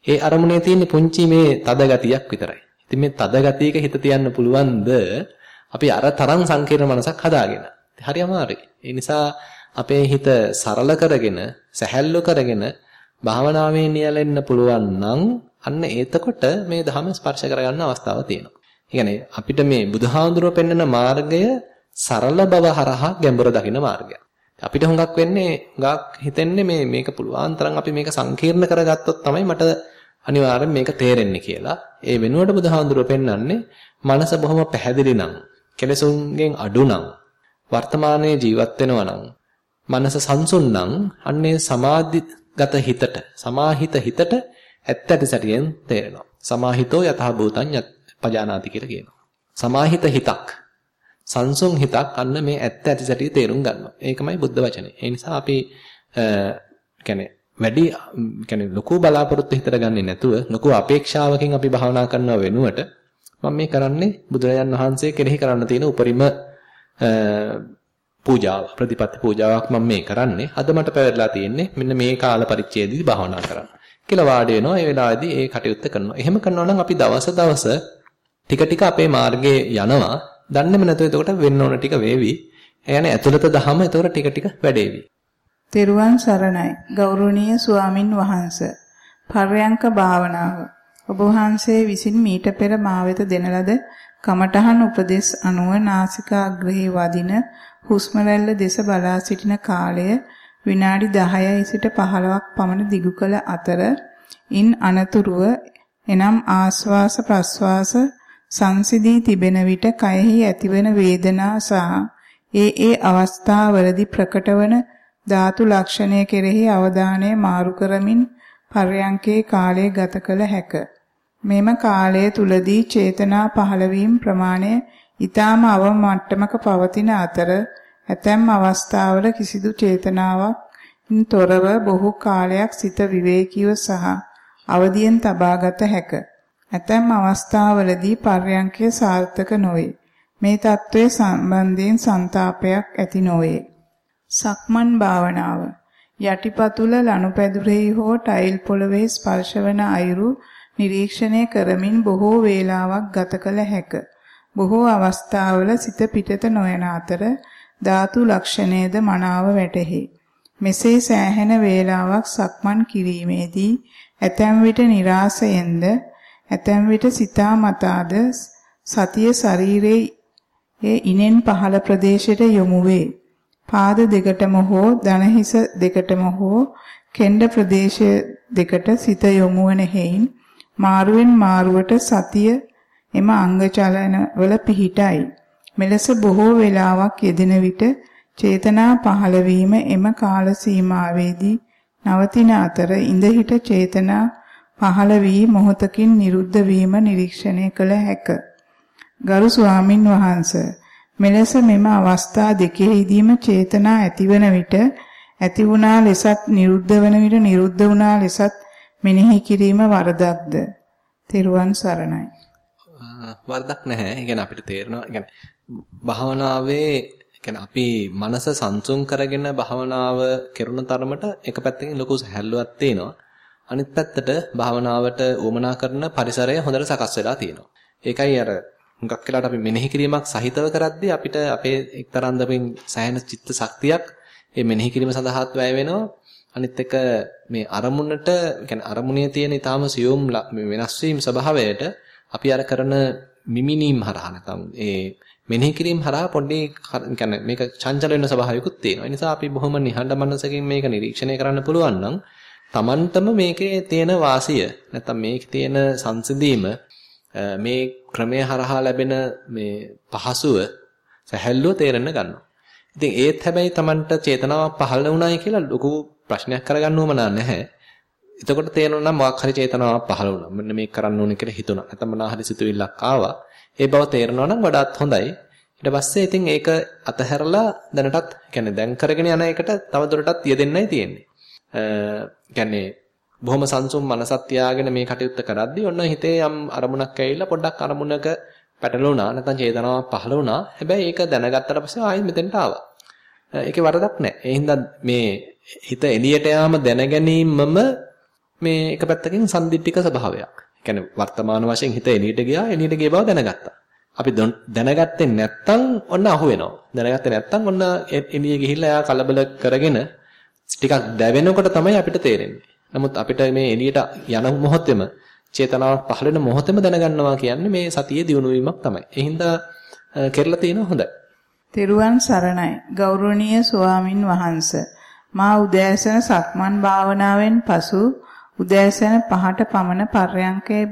ඒ අරමුණේ තියෙන පුංචි මේ තද ගතියක් විතරයි. ඉතින් මේ තද ගතියක හිත තියන්න පුළුවන්ද අපි අර තරම් සංකීර්ණ මනසක් හදාගෙන. හරි අමාරුයි. ඒ නිසා අපේ හිත සරල කරගෙන, සැහැල්ලු කරගෙන භාවනාවේ නියැලෙන්න පුළුවන් නම් අන්න එතකොට මේ ධහම ස්පර්ශ කරගන්න අවස්ථාව තියෙනවා. ඒ අපිට මේ බුදුහාඳුරව පෙන්වන මාර්ගය සරල බව හරහා ගැඹුර දකින්න මාර්ගයක්. අපිට හුඟක් වෙන්නේ හුඟක් හිතෙන්නේ මේ මේක පුළුවන් තරම් අපි මේක සංකීර්ණ කරගත්තොත් තමයි මට අනිවාර්යෙන් මේක තේරෙන්නේ කියලා. ඒ වෙනුවට බුදුහාඳුරව පෙන්වන්නේ මනස බොහොම පැහැදිලි නම්, කෙලෙසුන්ගෙන් අඩු නම්, වර්තමානයේ ජීවත් වෙනවා නම්, මනස සංසුන් නම් අන්නේ සමාධිගත හිතට, සමාහිත හිතට ඇත්ත ඇති සැටියෙන් තේරෙනවා. සමාහිතෝ යතහ භූතං පජානාති කියලා කියනවා. සමාහිත හිතක් සංසුන් හිතක් අන්න මේ ඇත්ත ඇති සැටි තේරුම් ගන්නවා. ඒකමයි බුද්ධ වචනේ. ඒ නිසා අපි කියන්නේ වැඩි කියන්නේ ලොකු බලාපොරොත්තු හිතර ගන්නේ නැතුව ලොකු අපේක්ෂාවකින් අපි භාවනා කරනව වෙනුවට මම මේ කරන්නේ බුදුරජාන් වහන්සේ කෙරෙහි කරන්න තියෙන උපරිම පූජාව ප්‍රතිපත්ති පූජාවක් මම මේ කරන්නේ. අද මට පැවරලා තියෙන්නේ මෙන්න මේ කාල පරිච්ඡේදයේදී භාවනා කරන්න. කියලා වාඩි වෙනවා. ඒ වෙලාවේදී ඒ කටයුත්ත කරනවා. එහෙම කරනවා නම් අපි දවස දවස ටික ටික අපේ මාර්ගයේ යනවා. දන්නේම නැතුව එතකොට වෙන්න ඕන ටික වේවි. ඒ කියන්නේ ඇතුළත දහම එතකොට ටික ටික වැඩේවි. තෙරුවන් සරණයි. ගෞරවනීය ස්වාමින් වහන්සේ. පර්යංක භාවනාව. ඔබ වහන්සේ විසින් මීට පෙර මා වෙත දෙන ලද කමඨහන් උපදේශ අනුව නාසිකාග්‍රේ වදින හුස්ම රැල්ල දෙස බලා සිටින කාලය විනාඩි 10යි සිට 15ක් පමණ දිගු කළ අතර ඉන් අනතුරුව එනම් ආස්වාස ප්‍රස්වාස සංසිදී තිබෙන විට කයෙහි ඇතිවන වේදනා සහ ඒ ඒ අවස්ථාවලදී ප්‍රකටවන ධාතු ලක්ෂණය කෙරෙහි අවධානය මාරු කරමින් පර්යංකේ කාලය ගත කළ හැක. මෙම කාලය තුලදී චේතනා පහළවීම ප්‍රමාණය ඊටාම අවම මට්ටමක පවතින අතර ඇතැම් අවස්ථාවල කිසිදු චේතනාවක් තොරව බොහෝ කාලයක් සිත විවේකීව සහ අවදියෙන් තබාගත හැක. ඇතැම් අවස්ථාවලදී පර්යංකය සාර්ථක නොවේ. මේ தત્ත්වය සම්බන්ධයෙන් ਸੰతాපයක් ඇති නොවේ. සක්මන් භාවනාව යටිපතුල ලනුපැදුරෙහි හෝ ටයිල් පොළවේ ස්පර්ශවන අයුරු නිරීක්ෂණය කරමින් බොහෝ වේලාවක් ගත කළ හැකිය. බොහෝ අවස්ථාවල සිත පිටත නොයන අතර ධාතු ලක්ෂණයද මනාව වැටහි. මෙසේ සෑහෙන වේලාවක් සක්මන් කිරීමේදී ඇතැම් විට નિરાසයෙන්ද ඇතැම් විට සිතා මතාද සතිය ශරීරයේ ඉනෙන් පහළ ප්‍රදේශයට යොමු වේ. පාද දෙකටම හෝ දණහිස දෙකටම හෝ කෙන්ඩ ප්‍රදේශ දෙකට සිත යොමු වන හේයින් මාරුවෙන් මාරුවට සතිය එම අංග චලන වල පිහිටයි. මෙලෙස බොහෝ වේලාවක් යෙදෙන විට චේතනා පහළ වීම එම කාල සීමාවේදී නවතින අතර ඉඳහිට චේතනා පහළ වී මොහොතකින් නිරුද්ධ වීම නිරීක්ෂණය කළ හැක. ගරු ස්වාමින් වහන්සේ මෙලෙස මෙම අවස්ථා දෙකෙහිදීම චේතනා ඇතිවන විට ඇති වුණා ලෙසත් නිරුද්ධ වන විට නිරුද්ධ වුණා ලෙසත් මෙනෙහි කිරීම වරදක්ද? තෙරුවන් සරණයි. වරදක් නැහැ. ඒ කියන්නේ අපිට තේරෙනවා. ඒ කියන්නේ භාවනාවේ කියන්නේ අපි මනස සංසුන් කරගෙන භාවනාව කෙරුණ තරමට එක පැත්තකින් ලොකු සැහැල්ලුවක් තියෙනවා. අනිත් පැත්තට භාවනාවට උවමනා කරන පරිසරය හොඳට සකස් වෙලා තියෙනවා. ඒකයි අර හුඟක් වෙලාවට අපි මෙනෙහි කිරීමක් සහිතව කරද්දී අපිට අපේ එක්තරාන්දමින් සෑහෙන චිත්ත ශක්තියක් මේ මෙනෙහි කිරීම සඳහාත් වැය වෙනවා. අනිත් එක මේ අරමුණට කියන්නේ අරමුණේ තියෙන ඊටාම සියුම් වෙනස් වීම ස්වභාවයට අපි අර කරන මිමිනීම් හරහා නැත්නම් ඒ මෙනෙහි කිරීම හරහා පොඩි කියන්නේ මේක චංචල වෙන ස්වභාවයකුත් තියෙනවා. ඒ නිසා අපි බොහොම නිහඬ මනසකින් මේක නිරීක්ෂණය කරන්න පුළුවන් නම් Tamanටම මේකේ තියෙන වාසිය නැත්නම් මේකේ තියෙන සංසිඳීම මේ ක්‍රමය හරහා ලැබෙන මේ පහසුව සැහැල්ලුව තේරෙන්න ගන්නවා. ඉතින් ඒත් හැබැයි Tamanට චේතනාවක් පහළ වුණායි කියලා ලොකු ප්‍රශ්නයක් කරගන්න ඕම නැහැ. එතකොට තේරෙනවා නම් මොකක් හරි චේතනාවක් පහළ වුණා. මෙන්න මේක කරන්න ඕනේ කියලා හිතුණා. නැත්නම් මොනවා හරි සිතුවිල්ලක් ආවා. ඒ බව තේරෙනවා නම් වඩාත් හොඳයි. ඊට පස්සේ ඉතින් ඒක අතහැරලා දැනටත් කියන්නේ දැන් කරගෙන යන එකට තව දුරටත් යෙදෙන්නයි තියෙන්නේ. කියන්නේ බොහොම සංසුම් මනසක් තියාගෙන මේ කටයුත්ත කරද්දී ඔන්න හිතේ යම් අරමුණක් ඇවිල්ලා පොඩ්ඩක් අරමුණක පැටලුණා නැත්නම් චේතනාවක් පහළ වුණා. හැබැයි ඒක දැනගත්තට පස්සේ ආයෙත් මෙතෙන්ට ආවා. ඒකේ වරදක් නැහැ. ඒ හින්දා මේ හිත එළියට යාම දැනගැනීමම මේ එක පැත්තකින් සම්දිට්ඨික ස්වභාවයක්. කියන්නේ වර්තමාන වශයෙන් හිත එළියට ගියා එළියට ගිය බව දැනගත්තා. අපි දැනගත්තේ නැත්තම් ඔන්න අහු වෙනවා. දැනගත්තේ නැත්තම් ඔන්න එළිය ගිහිල්ලා යා කලබල කරගෙන ටිකක් දැවෙනකොට තමයි අපිට තේරෙන්නේ. නමුත් අපිට මේ එළියට යන මොහොතේම චේතනාවක් පහළ වෙන මොහොතේම දැනගන්නවා කියන්නේ මේ සතියේ දියුණු වීමක් තමයි. ඒ හින්දා කෙරලා තියෙන හොඳයි. තෙරුවන් සරණයි. ගෞරවනීය ස්වාමින් වහන්සේ. මා උදෑසන සක්මන් භාවනාවෙන් පසු උදෑසන 5ට පමණ පර්යංකේ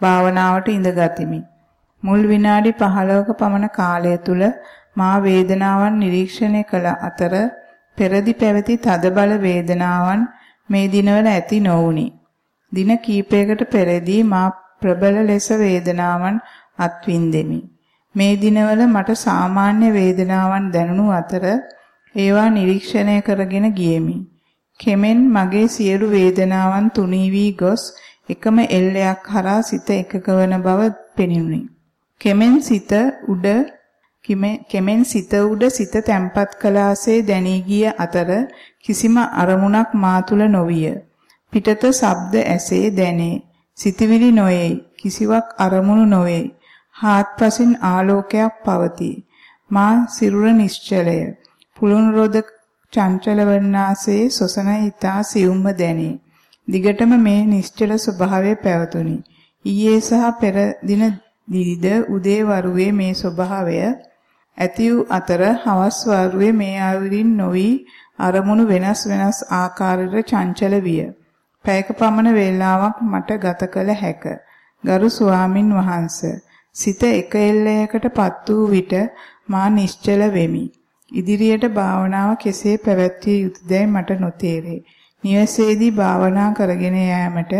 භාවනාවට ඉඳගතිමි. මුල් විනාඩි 15ක පමණ කාලය තුල මා වේදනාවන් නිරීක්ෂණය කළ අතර පෙරදි පැවති තදබල වේදනාවන් මේ දිනවල ඇති නොවුනි. දින කීපයකට පෙරදී මා ප්‍රබල ලෙස වේදනාවන් අත්විඳෙමි. මේ දිනවල මට සාමාන්‍ය වේදනාවන් දැනුණු අතර ඒවා නිරීක්ෂණය කරගෙන ගියෙමි. කෙමෙන් මගේ සියලු වේදනාවන් තුනී වී ගොස් එකම එල්ලයක් හරහා සිත එකක වන බව පෙනුනි. කෙමෙන් සිත උඩ කෙමෙන් සිත උඩ සිත තැම්පත් කළාසේ දැනී ගිය අතර කිසිම අරමුණක් මා තුල නොවිය. පිටත ශබ්ද ඇසේ දැනේ. සිතවිලි නොයේ. කිසිවක් අරමුණු නොවේ. හාත්පසින් ආලෝකයක් පවතී. මා සිරුර නිශ්චලය. පුළුණු රොද චංචල වන්නාසේ සොසන ඊතා සියුම්ම දැනේ. දිගටම මේ නිශ්චල ස්වභාවය පැවතුණි. ඊයේ සහ පෙර දින දිවිද උදේ වරුවේ මේ ස්වභාවය ඇති වූ අතර හවස් වරුවේ මේ ආවිරින් නොවි අරමුණු වෙනස් වෙනස් ආකාරයට චංචල විය. පැයක පමණ වේලාවක් මට ගත කළ හැක. ගරු ස්වාමින් වහන්සේ සිත එක එල්ලයකටපත් වූ විට මා නිශ්චල වෙමි. ඉදිරියට භාවනාව කෙසේ පැවැත්විය යුතුදයි මට නොතේරේ. නිවසේදී භාවනා කරගෙන යාමට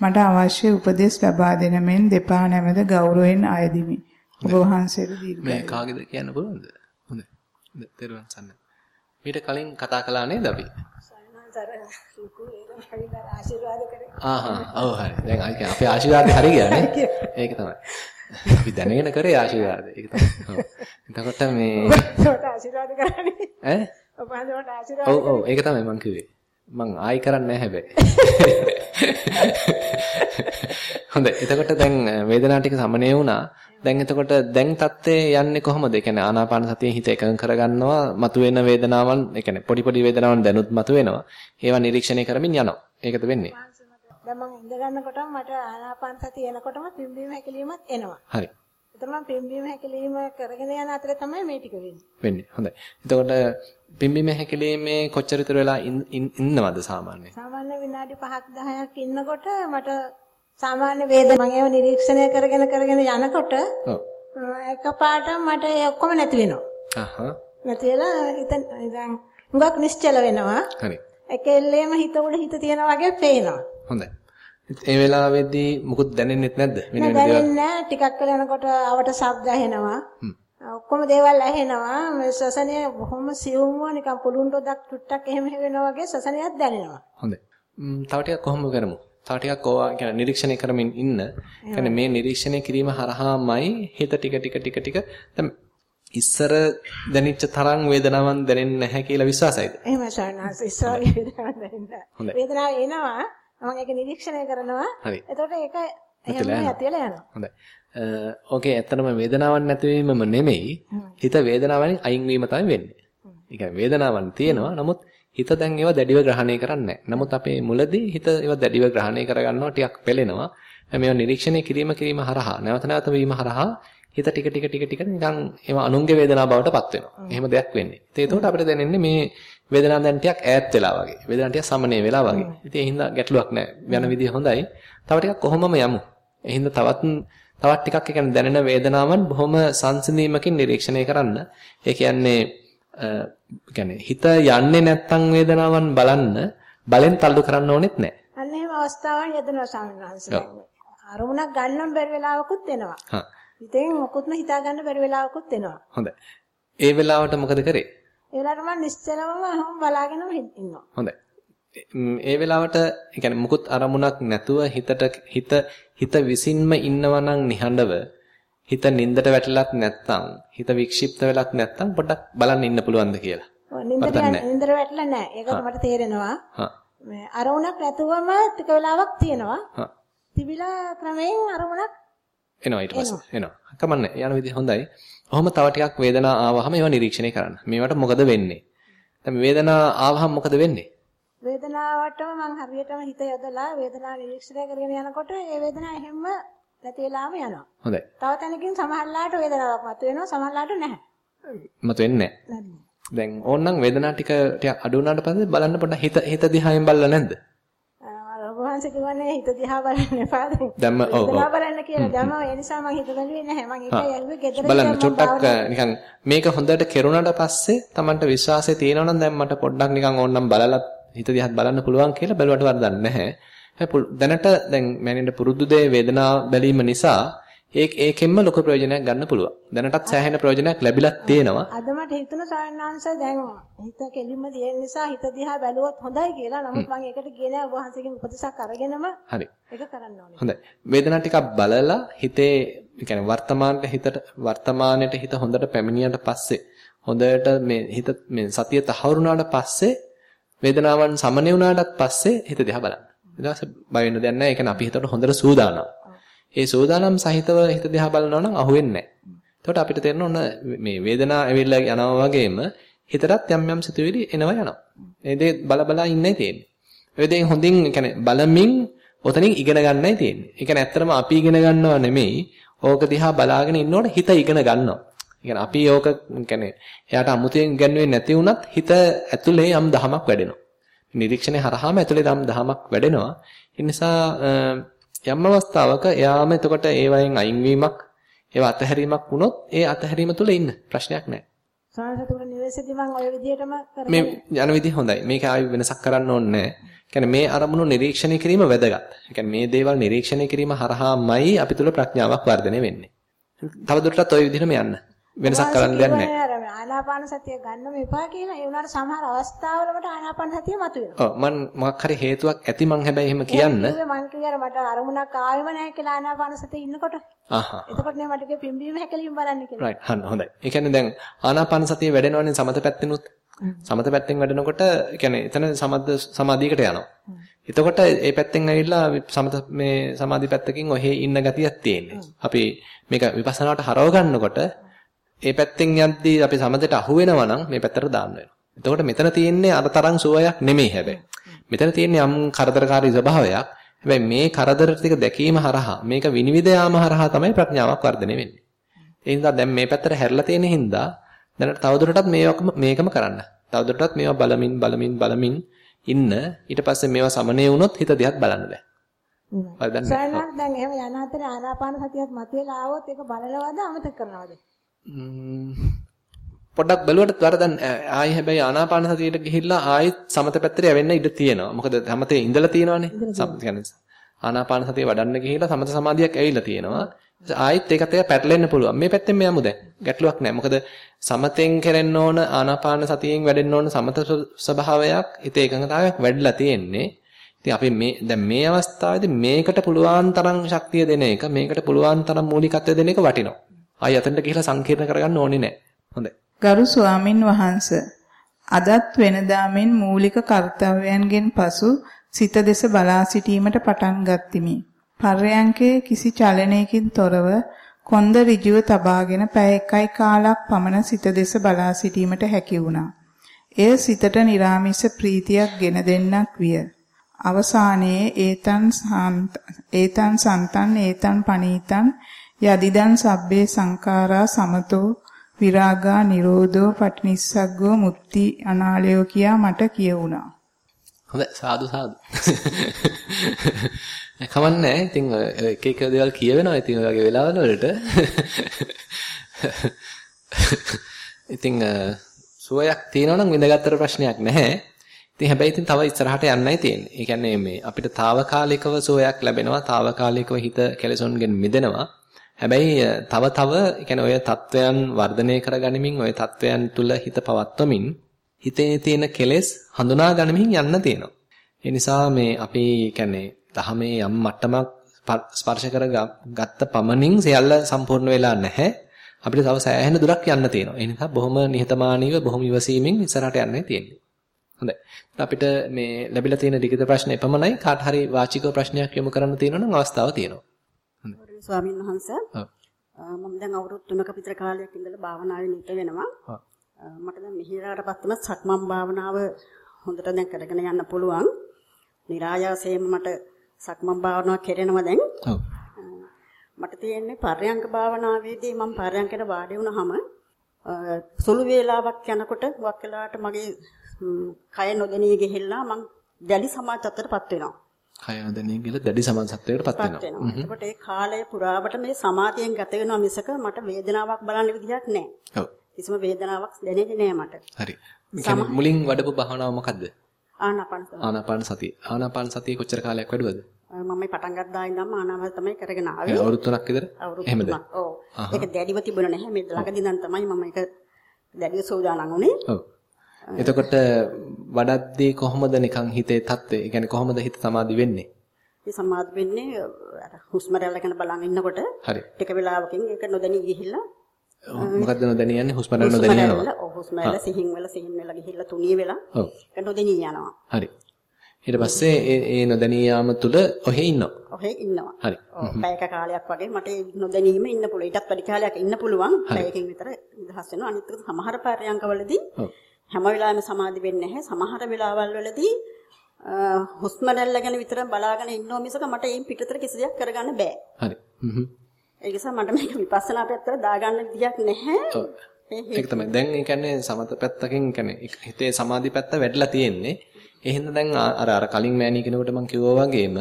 මට අවශ්‍ය උපදෙස් ලබා දෙන මෙන් දෙපා නැමද ගෞරවයෙන් අයදිමි. ඔබ වහන්සේට දීර්ඝයි. මේ කාගෙද කියන්න පුළුවන්ද? හොඳයි. හොඳයි. තෙරුවන් සන්න. මීට කලින් කතා කළා නේද අපි? ආහා ඔව් හරි. දැන් අපේ ආශිර්වාද හරි ගියා නේ. ඒක තමයි. අපි දැනගෙන කරේ ආශිර්වාද. ඒක තමයි. එතකොට මේ ඔබට ආශිර්වාද කරන්නේ. ඈ? ඔබ හන්දට ආශිර්වාද. ඔව් ඔව් ඒක තමයි මං කිව්වේ. මං ආයි කරන්නේ නැහැ හැබැයි. හොඳයි. එතකොට දැන් වේදනාව ටික සමනය වුණා. දැන් එතකොට දැන් தත්ත්වය යන්නේ කොහොමද? ඒ කියන්නේ ආනාපාන සතියේ හිත එකඟ කරගන්නවා, මතුවෙන වේදනාවන්, ඒ කියන්නේ පොඩි පොඩි වේදනාවන් දැනුත් මතුවෙනවා. ඒවා නිරීක්ෂණය කරමින් යනවා. ඒකද වෙන්නේ? දැන් මම ඉඳ ගන්නකොටම මට ආනාපාන සතිය එනකොටම පිම්බීම හැකිලීමත් එනවා. හරි. එතන මම පිම්බීම හැකිලීම කරගෙන යන අතරේ තමයි මේ ටික වෙන්නේ. වෙන්නේ. හොඳයි. එතකොට පිම්බීම හැකිලීමේ කොච්චර විතර වෙලා ඉන්නවද සාමාන්‍යයෙන්? සාමාන්‍ය විනාඩි 5ක් 10ක් ඉන්නකොට මට සාමාන්‍ය වේදන මම ඒව නිරීක්ෂණය කරගෙන කරගෙන යනකොට ඔව් එකපාරට මට ඒ ඔක්කොම නැති වෙනවා. අහහ. නැති වෙලා හිත දැන් හුඟක් නිශ්චල වෙනවා. හරි. එක එල්ලේම හිත උඩ හිත තියෙනා වගේ පේනවා. හොඳයි. ඒ වෙලාවේදී මුකුත් දැනෙන්නෙත් නැද්ද? වෙන වෙන දේවල් දැනෙන්නේ ටිකක් වෙලා යනකොට අවට ශබ්ද ඇහෙනවා. ඔක්කොම දේවල් ඇහෙනවා. මේ ශ්වසනය බොහොම සියුම්ව නිකන් පුළුන් රොදක් චුට්ටක් එහෙම වෙනවා වගේ ශ්වසනයක් දැනෙනවා. හොඳයි. තව ටිකක් කොහොම කරමු? තව ටිකක් ඕවා කියන්නේ නිරීක්ෂණය කරමින් ඉන්න. කියන්නේ මේ නිරීක්ෂණය කිරීම හරහාමයි හිත ටික ටික ටික ටික ඉස්සර දැනෙච්ච තරම් වේදනාවක් දැනෙන්නේ නැහැ කියලා විශ්වාසයිද? එහෙමයි සාරණාස ඉස්සර වේදනාවක් දැනෙන්නේ. වේදනාව එනවා මම ඒක නිරීක්ෂණය කරනවා. එතකොට ඒක එහෙම ඇතිලා යනවා. හොඳයි. ඕකේ ඇත්තටම වේදනාවක් නැතිවීමම නෙමෙයි හිත වේදනාවෙන් අයින් වීම තමයි වෙන්නේ. ඒ කියන්නේ වේදනාවක් තියෙනවා නමුත් හිත දැන් ඒවා දැඩිව ග්‍රහණය කරන්නේ නැහැ. නමුත් අපේ මුලදී හිත ඒවා දැඩිව ග්‍රහණය කරගන්නවා ටිකක් පෙළෙනවා. මේවා නිරීක්ෂණය කිරීම කිරීම හරහා නැවත නැවත වීම හරහා හිත ටික ටික ටික ටික නිකන් ඒවා අනුන්ගේ වේදනාව බවට පත් වෙනවා. එහෙම දෙයක් වෙන්නේ. ඒකට අපිට දැනෙන්නේ මේ වේදනාව දැන් ටිකක් ඈත් වෙලා වගේ. වේදනාව ටිකක් සමනය වෙලා වගේ. ඉතින් ඒ හින්දා ගැටලුවක් නැහැ. යන විදිය හොඳයි. තව ටිකක් කොහොමම යමු. ඒ හින්දා තවත් තවත් ටිකක් ඒ කියන්නේ දැනෙන වේදනාවන් බොහොම සංසිඳීමකින් නිරීක්ෂණය කරන්න. ඒ කියන්නේ කියන්නේ හිත යන්නේ නැත්තම් වේදනාවන් බලන්න බලෙන් තල්ලු කරන්න ඕනෙත් නැහැ. අන්න එහෙම අවස්ථාවන් යදනවා ස්වාමීන් වහන්සේ. අරමුණක් ගන්නම් බැරි වෙලාවකුත් එනවා. හා. හිතෙන් මොකුත්ම හිතා ගන්න බැරි වෙලාවකුත් එනවා. හොඳයි. ඒ වෙලාවට මොකද කරේ? ඒ වෙලාවට මම නිශ්චලවම හැම බලාගෙනම ඉන්නවා. හොඳයි. ඒ වෙලාවට يعني මුකුත් අරමුණක් නැතුව හිතට හිත හිත විසින්ම ඉන්නවා නම් නිහඬව හිත නින්දට වැටිලත් නැත්නම් හිත වික්ෂිප්ත වෙලත් නැත්නම් පොඩ්ඩක් බලන්න ඉන්න පුළුවන්ද කියලා. නින්දට නින්දට වැටලා නැහැ. ඒකත් මට තේරෙනවා. හා. මේ අරමුණක් නැතුවම ටික වෙලාවක් තියෙනවා. හා. තිබිලා ක්‍රමයෙන් අරමුණක් එනවා ඊට පස්සේ එනවා. කමන්නේ යන විදිහ හොඳයි. ඔහොම තව ටිකක් වේදනාව ආවහම ඒවා නිරීක්ෂණය කරන්න. මේවට මොකද වෙන්නේ? දැන් වේදනාව ආවහම මොකද වෙන්නේ? වේදනාවටම මම හරියටම හිත යොදලා වේදනාව නිරීක්ෂණය කරගෙන යනකොට ඒ වේදනාව එහෙම්ම නැති වෙලාම යනවා. හොඳයි. තව තැනකින් සමහරලාට වේදනාවක් මතුවෙනවා සමහරලාට නැහැ. මතුවෙන්නේ නැහැ. දැන් ඕනනම් වේදනාව ටික ටික අඩු වුණාට පස්සේ බලන්න පොඩ්ඩක් හිත හිත දිහායෙන් බලලා නැද්ද? වහන්සේ කියන්නේ හිත දිහා බලන්න එපා දැන්. දැම්ම ඔව් ඔව්. දිහා බලන්න කියලා දැම්ම ඒ නිසා මම හිත බැලුවේ නැහැ. මම ඒක යන්නේ ගෙදර බලන්න චුට්ටක් නිකන් මේක හොඳට කෙරුණාට පස්සේ Tamanට විශ්වාසය තියෙනවා නම් දැන් මට පොඩ්ඩක් නිකන් ඕනනම් බලලා හිත දිහාත් බලන්න පුළුවන් කියලා බැලුවට වරදක් නැහැ. දැනට දැන් මැනෙන්න පුරුදු දේ වේදනාව බැලීම නිසා ඒ ඒකෙන්ම ලොකු ප්‍රයෝජනයක් ගන්න පුළුවන්. දැනටත් සෑහෙන ප්‍රයෝජනයක් ලැබිලා තියෙනවා. අද මට හිතුණ සයන්නාංශ දැන් හිත කෙලින්ම තියෙන නිසා හිත දිහා බැලුවොත් හොඳයි කියලා. නමුත් මම ඒකට ගියේ නෑ ඔබ වහන්සේගෙන් උපදෙසක් අරගෙනම හරි. ඒක කරන්න ඕනේ. හොඳයි. වේදනා ටිකක් බලලා හිතේ يعني වර්තමානයේ හිතට වර්තමානයේ හිත හොඳට පැමිණියට පස්සේ හොඳට මේ හිත මේ සතිය තහවුරුනාට පස්සේ වේදනාවන් සමනය වුණාටත් පස්සේ හිත දිහා බලන්න. ඊට පස්සේ බය වෙන්න දෙයක් නැහැ. ඒ කියන්නේ අපි හිතට හොඳට සූදානම්. ඒ සෝදානම් සහිතව හිත දිහා බලනවා නම් අහුවෙන්නේ නැහැ. එතකොට අපිට තේරෙන ඕන මේ වේදනාව ඇවිල්ලා යනවා වගේම හිතටත් යම් යම් සිතුවිලි එනවා යනවා. ඒ දේ බල බලා ඉන්නයි තියෙන්නේ. ඔය දේ හොඳින් يعني බලමින් ඔතනින් ඉගෙන ගන්නයි තියෙන්නේ. ඒ කියන්නේ ඇත්තටම අපි ඉගෙන ගන්නව නෙමෙයි. ඕක දිහා බලාගෙන ඉන්නකොට හිත ඉගෙන ගන්නවා. يعني අපි ඕක يعني එයාට අමුතෙන් ඉගෙනුවේ නැති වුණත් හිත ඇතුලේ යම් දහමක් වැඩෙනවා. නිරීක්ෂණය හරහාම ඇතුලේ යම් දහමක් වැඩෙනවා. ඒ නිසා යම් අවස්ථාවක එයාම එතකොට ඒ වයින් අයින් වීමක් ඒව අතහැරීමක් වුණොත් ඒ අතහැරීම තුල ඉන්න ප්‍රශ්නයක් නැහැ. සාහසතුල නිවසේදී මම ওই විදිහටම කරන්නේ. මේ යන විදිහ හොඳයි. මේක ආයි වෙනසක් කරන්න ඕනේ නැහැ. මේ අරමුණු නිරීක්ෂණය කිරීම වැදගත්. ඒ මේ දේවල් නිරීක්ෂණය කිරීම හරහාමයි අපි තුල ප්‍රඥාවක් වර්ධනය වෙන්නේ. තවදුරටත් ওই විදිහටම යන්න. වෙනසක් කරන්න දෙයක් නැහැ. ආනාපාන සතිය ගන්න මෙපා කියලා ඒ උනාට සමහර අවස්ථාවල මට ආනාපාන සතිය මතුවෙනවා. ඔව් මං මොකක් හරි හේතුවක් ඇති මං හැබැයි එහෙම කියන්න. මං කිව්වා මට අරමුණක් ආවෙම නැහැ කියලා ආනාපාන සතිය ඉන්නකොට. අහහ. එතකොට නේ මට පිම්බීම හැකලීම බලන්න කියලා. රයිට් හන්න හොඳයි. ඒ කියන්නේ දැන් ආනාපාන සතිය වැඩෙනවනේ සමත පැත්තෙනුත්. සමත පැත්තෙන් වැඩෙනකොට කියන්නේ එතන සමද්ද සමාධියකට යනවා. එතකොට ඒ පැත්තෙන් ඇවිල්ලා සමත මේ සමාධි පැත්තකින් ඔහේ ඉන්න ගතියක් තියෙන්නේ. අපි මේක විපස්සනාවට හරව ගන්නකොට ඒ පැත්තෙන් යද්දී අපි සමතට අහු වෙනවා නම් මේ පැත්තට දාන්න වෙනවා. එතකොට මෙතන තියෙන්නේ අර තරම් සුවයක් නෙමෙයි හැබැයි. මෙතන තියෙන්නේ යම් කරදරකාරී ස්වභාවයක්. හැබැයි මේ කරදර ටික දැකීම හරහා මේක විනිවිද යාම හරහා තමයි ප්‍රඥාවක් වර්ධනය වෙන්නේ. ඒ හින්දා දැන් මේ පැත්තට හැරිලා තියෙන හින්දා දැනට තවදුරටත් මේකම මේකම කරන්න. තවදුරටත් මේවා බලමින් බලමින් බලමින් ඉන්න ඊට පස්සේ මේවා සමනය වුණොත් හිත දිහත් බලන්න බෑ. හරි දැන් දැන් එහෙම යන අතරේ ආනාපාන සතියත් මතුවලා ආවොත් ඒක බලනවද අමතක කරනවද? පොඩ්ඩක් බැලුවට වරදන් ආයි හැබැයි ආනාපාන සතියට ගිහිල්ලා ආයිත් සමත පැත්තට යවෙන්න ඉඩ තියෙනවා. මොකද සමතේ ඉඳලා තියෙනවානේ. කියන්නේ ආනාපාන සතිය වඩන්න ගිහිල්ලා සමත සමාධියක් ඇවිල්ලා තියෙනවා. ආයිත් ඒකත් එක පැටලෙන්න පුළුවන්. මේ පැත්තෙන් මෙයමු දැන්. ගැටලුවක් නැහැ. මොකද සමතෙන් කරෙන්න ඕන ආනාපාන සතියෙන් වැඩෙන්න ඕන සමත ස්වභාවයක් හිත එකඟතාවයක් වැඩිලා තියෙන්නේ. ඉතින් අපි මේ දැන් මේ අවස්ථාවේදී මේකට පුළුවන් තරම් ශක්තිය දෙන එක මේකට පුළුවන් තරම් මූලිකත්වය දෙන එක වටිනවා. ආය යතෙන්ට ගිහිලා සංකීර්ණ කරගන්න ඕනේ නැහැ. හොඳයි. ගරු ස්වාමින් වහන්සේ අදත් වෙනදා මෙන් මූලික කර්තව්‍යයන්ගෙන් පසු සිත දෙස බලා සිටීමට පටන් ගත්තිමි. පර්යංකයේ කිසි චලනයකින් තොරව කොන්ද ඍජුව තබාගෙන පැය එකයි කාලක් පමණ සිත දෙස බලා සිටීමට හැකි වුණා. එය සිතට निराமிස ප්‍රීතියක් ගෙන දෙන්නක් විය. අවසානයේ ඒතන් ඒතන් සන්තන් ඒතන් පනීතන් යදිදන් සබ්බේ සංඛාරා සමතෝ විරාගා නිරෝධෝ පටිනිස්සග්ගෝ මුක්ති අනාලයෝ කියා මට කියුණා. හොඳයි සාදු සාදු. කමන්නේ. ඉතින් එක එක දේවල් කියවෙනවා. ඉතින් ඔය වගේ වෙලාවල වලට. ඉතින් සුවයක් තියෙනවා නම් විඳගත්තට ප්‍රශ්නයක් නැහැ. ඉතින් හැබැයි ඉතින් තව ඉස්සරහට යන්නයි තියෙන්නේ. ඒ කියන්නේ මේ අපිට తాවකාලිකව සුවයක් ලැබෙනවා. తాවකාලිකව හිත කෙලසොන්ගෙන් මිදෙනවා. හැබැයි තව තව කියන්නේ ඔය தත්වයන් වර්ධනය කරගනිමින් ඔය தත්වයන් තුල හිත පවත්වමින් හිතේ තියෙන කෙලෙස් හඳුනා ගනිමින් යන්න තියෙනවා. ඒ නිසා මේ අපි කියන්නේ දහමේ යම් මට්ටමක් ස්පර්ශ කර ගත්ත පමණින් සියල්ල සම්පූර්ණ වෙලා නැහැ. අපිට තව සෑහෙන දුරක් යන්න තියෙනවා. ඒ නිසා බොහොම නිහතමානීව බොහොම ඉවසීමෙන් ඉස්සරහට යන්නයි තියෙන්නේ. හොඳයි. අපිට මේ ලැබිලා තියෙන ලිඛිත ප්‍රශ්න එපමණයි. කාට හරි වාචික ප්‍රශ්නයක් යොමු කරන්න තියෙනවා නම් අවස්ථාව තියෙනවා. ස්වාමීන් වහන්සේ. මම දැන් අවුරුදු 3ක විතර කාලයක් ඉඳලා භාවනාවේ නිරත වෙනවා. මට දැන් මිහිරාටපත් වුණ සක්මන් භාවනාව හොඳට දැන් කරගෙන යන්න පුළුවන්. નિરાයාසයෙන්ම මට සක්මන් භාවනාව කෙරෙනවා දැන්. මට තියෙන්නේ පර්යංක භාවනාවේදී මම පර්යංකයට වාඩි වුණාම සුළු වේලාවක් යනකොට වක් වෙලාවට මගේ කය නොදෙනී ගිහිල්ලා මං දැඩි සමාධියටපත් වෙනවා. කය නොදෙනී ගිහලා දැඩි සමාධියටපත් වෙනවා. එතකොට ඒ කාලය පුරාවට මේ සමාධියෙන් ගත වෙනවා මිසක මට වේදනාවක් බලන්න විදිහක් නැහැ. ඔව්. කිසිම වේදනාවක් දැනෙන්නේ නැහැ මට. හරි. මුලින් වඩපු භාවනාව මොකද්ද? ආනාපාන සතිය. ආනාපාන සතිය. ආනාපාන සතිය කොච්චර කාලයක් වැඩුවද? මම පටන් ගත්තා ඉඳන්ම ආනාපාන තමයි කරගෙන ආවේ. අවුරුදු 3ක් විතර? එහෙමද? ඔව්. ඒක දැඩිව තිබුණ නැහැ. මේ ළඟදී ඉඳන් තමයි මම ඒක දැඩිව සෝදානම් වුණේ. ඔව්. එතකොට වඩද්දී කොහොමද නිකන් හිතේ தත්ත්වය? ඒ කියන්නේ කොහොමද හිත සමාධි වෙන්නේ? මේ සමාධි වෙන්නේ අර හුස්ම රැල්ල ගැන බලන් ඉන්නකොට හරි. ටික වෙලාවකින් ඒක නොදැනී ගිහිල්ලා මොකද්ද නොදැනී යන්නේ හුස්ම රැල්ල නොදැනී යනවා. ඔව් හුස්ම රැල්ල සිහින් වෙලා සිහින් වෙලා ගිහිල්ලා තුනී වෙලා ඒක නොදැනී යනවා. හරි. ඊට පස්සේ ඒ ඒ නොදැනී යාම තුල ඔහෙ ඉන්නවා. ඔහෙ ඉන්නවා. හරි. පැයක කාලයක් වගේ මට නොදැනීම ඉන්න පුළුවන්. ඊටත් වැඩි කාලයක් ඉන්න පුළුවන්. පැයකින් විතර නිදහස් වෙනවා. අනිත් එක සමහර පරයන්කවලදී හැම වෙලාවෙම සමාධි වෙන්නේ නැහැ. සමහර වෙලාවල් වලදී හුස්ම රැල්ල ගැන විතර බලාගෙන ඉන්නව මිසක මට එයින් පිටතට කිසි දෙයක් කරගන්න බෑ. හරි. හ්ම්. ඒ නිසා මට මේක විපස්සනා පැත්තට දාගන්න විදියක් නැහැ. ඒක තමයි. දැන් ඒ කියන්නේ සමත පැත්තකින් කියන්නේ හිතේ සමාධි පැත්ත වැඩිලා තියෙන්නේ. ඒ හින්දා දැන් අර අර කලින් මෑණී කෙනෙකුට මම කිව්වා වගේම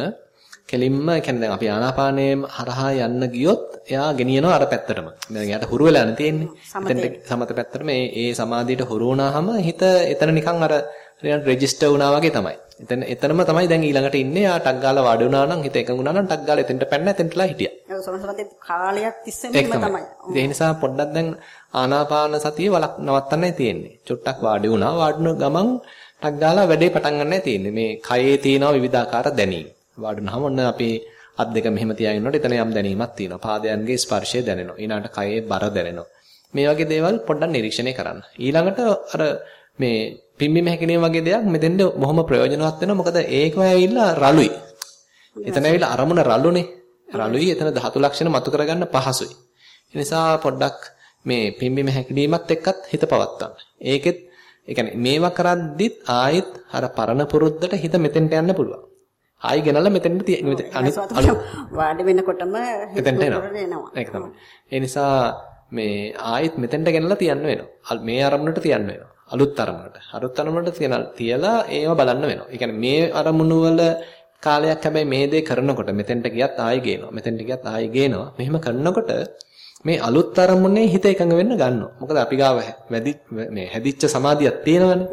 කෙලින්ම කියන්නේ දැන් අපි ආනාපානයේ හරහා යන්න ගියොත් එයා ගෙනියනවා අර පැත්තටම. දැන් එයාට හුරු වෙලා තියෙන්නේ. එතෙන්ට සමත පැත්තට මේ ඒ සමාධියට හුරු වුණාම හිත එතන නිකන් අර රෙජිස්ටර් වුණා වගේ තමයි. එතන එතනම තමයි දැන් ඊළඟට ඉන්නේ. ආ ටක් ගාලා වාඩි වුණා නම් හිත එකඟ වුණා නම් ටක් ගාලා එතෙන්ට පැන්න එතෙන්ටලා හිටියා. ඒක සමහරවිට කාලයක් තිස්සෙම තමයි. ඒ නිසා පොඩ්ඩක් දැන් ආනාපාන සතිය වලක් නවත්තන්නයි තියෙන්නේ. චුට්ටක් වාඩි වුණා. වාඩින ගමන් ටක් ගාලා වැඩේ පටන් ගන්නයි තියෙන්නේ. මේ කයේ තියෙන විවිධාකාර දැනීම්. වාඩිනහම ඔන්න අපි අත් දෙක මෙහෙම තියාගෙන ඉන්නකොට එතන යම් දැනීමක් තියෙනවා. පාදයන්ගේ ස්පර්ශය දැනෙනවා. ඊළඟට කයේ බර දැනෙනවා. මේ වගේ දේවල් පොඩ්ඩක් නිරීක්ෂණය කරන්න. ඊළඟට අර මේ පිම්බීම හැකිනීම වගේ දෙයක් මෙතෙන්ද බොහොම ප්‍රයෝජනවත් වෙනවා. මොකද ඒක ඇවිල්ලා රළුයි. එතන ඇවිල්ලා අරමුණ රළුනේ. රළුයි එතන ධාතු ලක්ෂණ මතු කරගන්න පහසුයි. ඒ නිසා පොඩ්ඩක් මේ පිම්බීම හැකිනීමත් එක්කත් හිත පවත්තන්න. ඒකෙත් ඒ කියන්නේ මේවා කරද්දිත් ආයෙත් අර පරණ පුරුද්දට හිත මෙතෙන්ට යන්න පුළුවන්. ආයි ගෙනල්ලා මෙතෙන්ට අනිත් වාඩි වෙනකොටම මෙතෙන්ට එනවා. ඒක තමයි. ඒ නිසා මේ ආයෙත් මෙතෙන්ට ගෙනල්ලා තියන්න වෙනවා. මේ අරමුණට තියන්න වෙනවා. අලුත් අරමුණට. අලුත් අරමුණට තියලා ඒව බලන්න වෙනවා. ඒ කියන්නේ මේ අරමුණු වල කාලයක් හැබැයි මේ දේ කරනකොට මෙතෙන්ට ගියත් ආයෙ ගේනවා. මෙතෙන්ට ගියත් ආයෙ ගේනවා. මෙහෙම කරනකොට මේ අලුත් අරමුණේ හිත එකඟ වෙන්න ගන්නවා. මොකද අපි ගාව වැඩි මේ හැදිච්ච සමාධියක් තියෙනවනේ.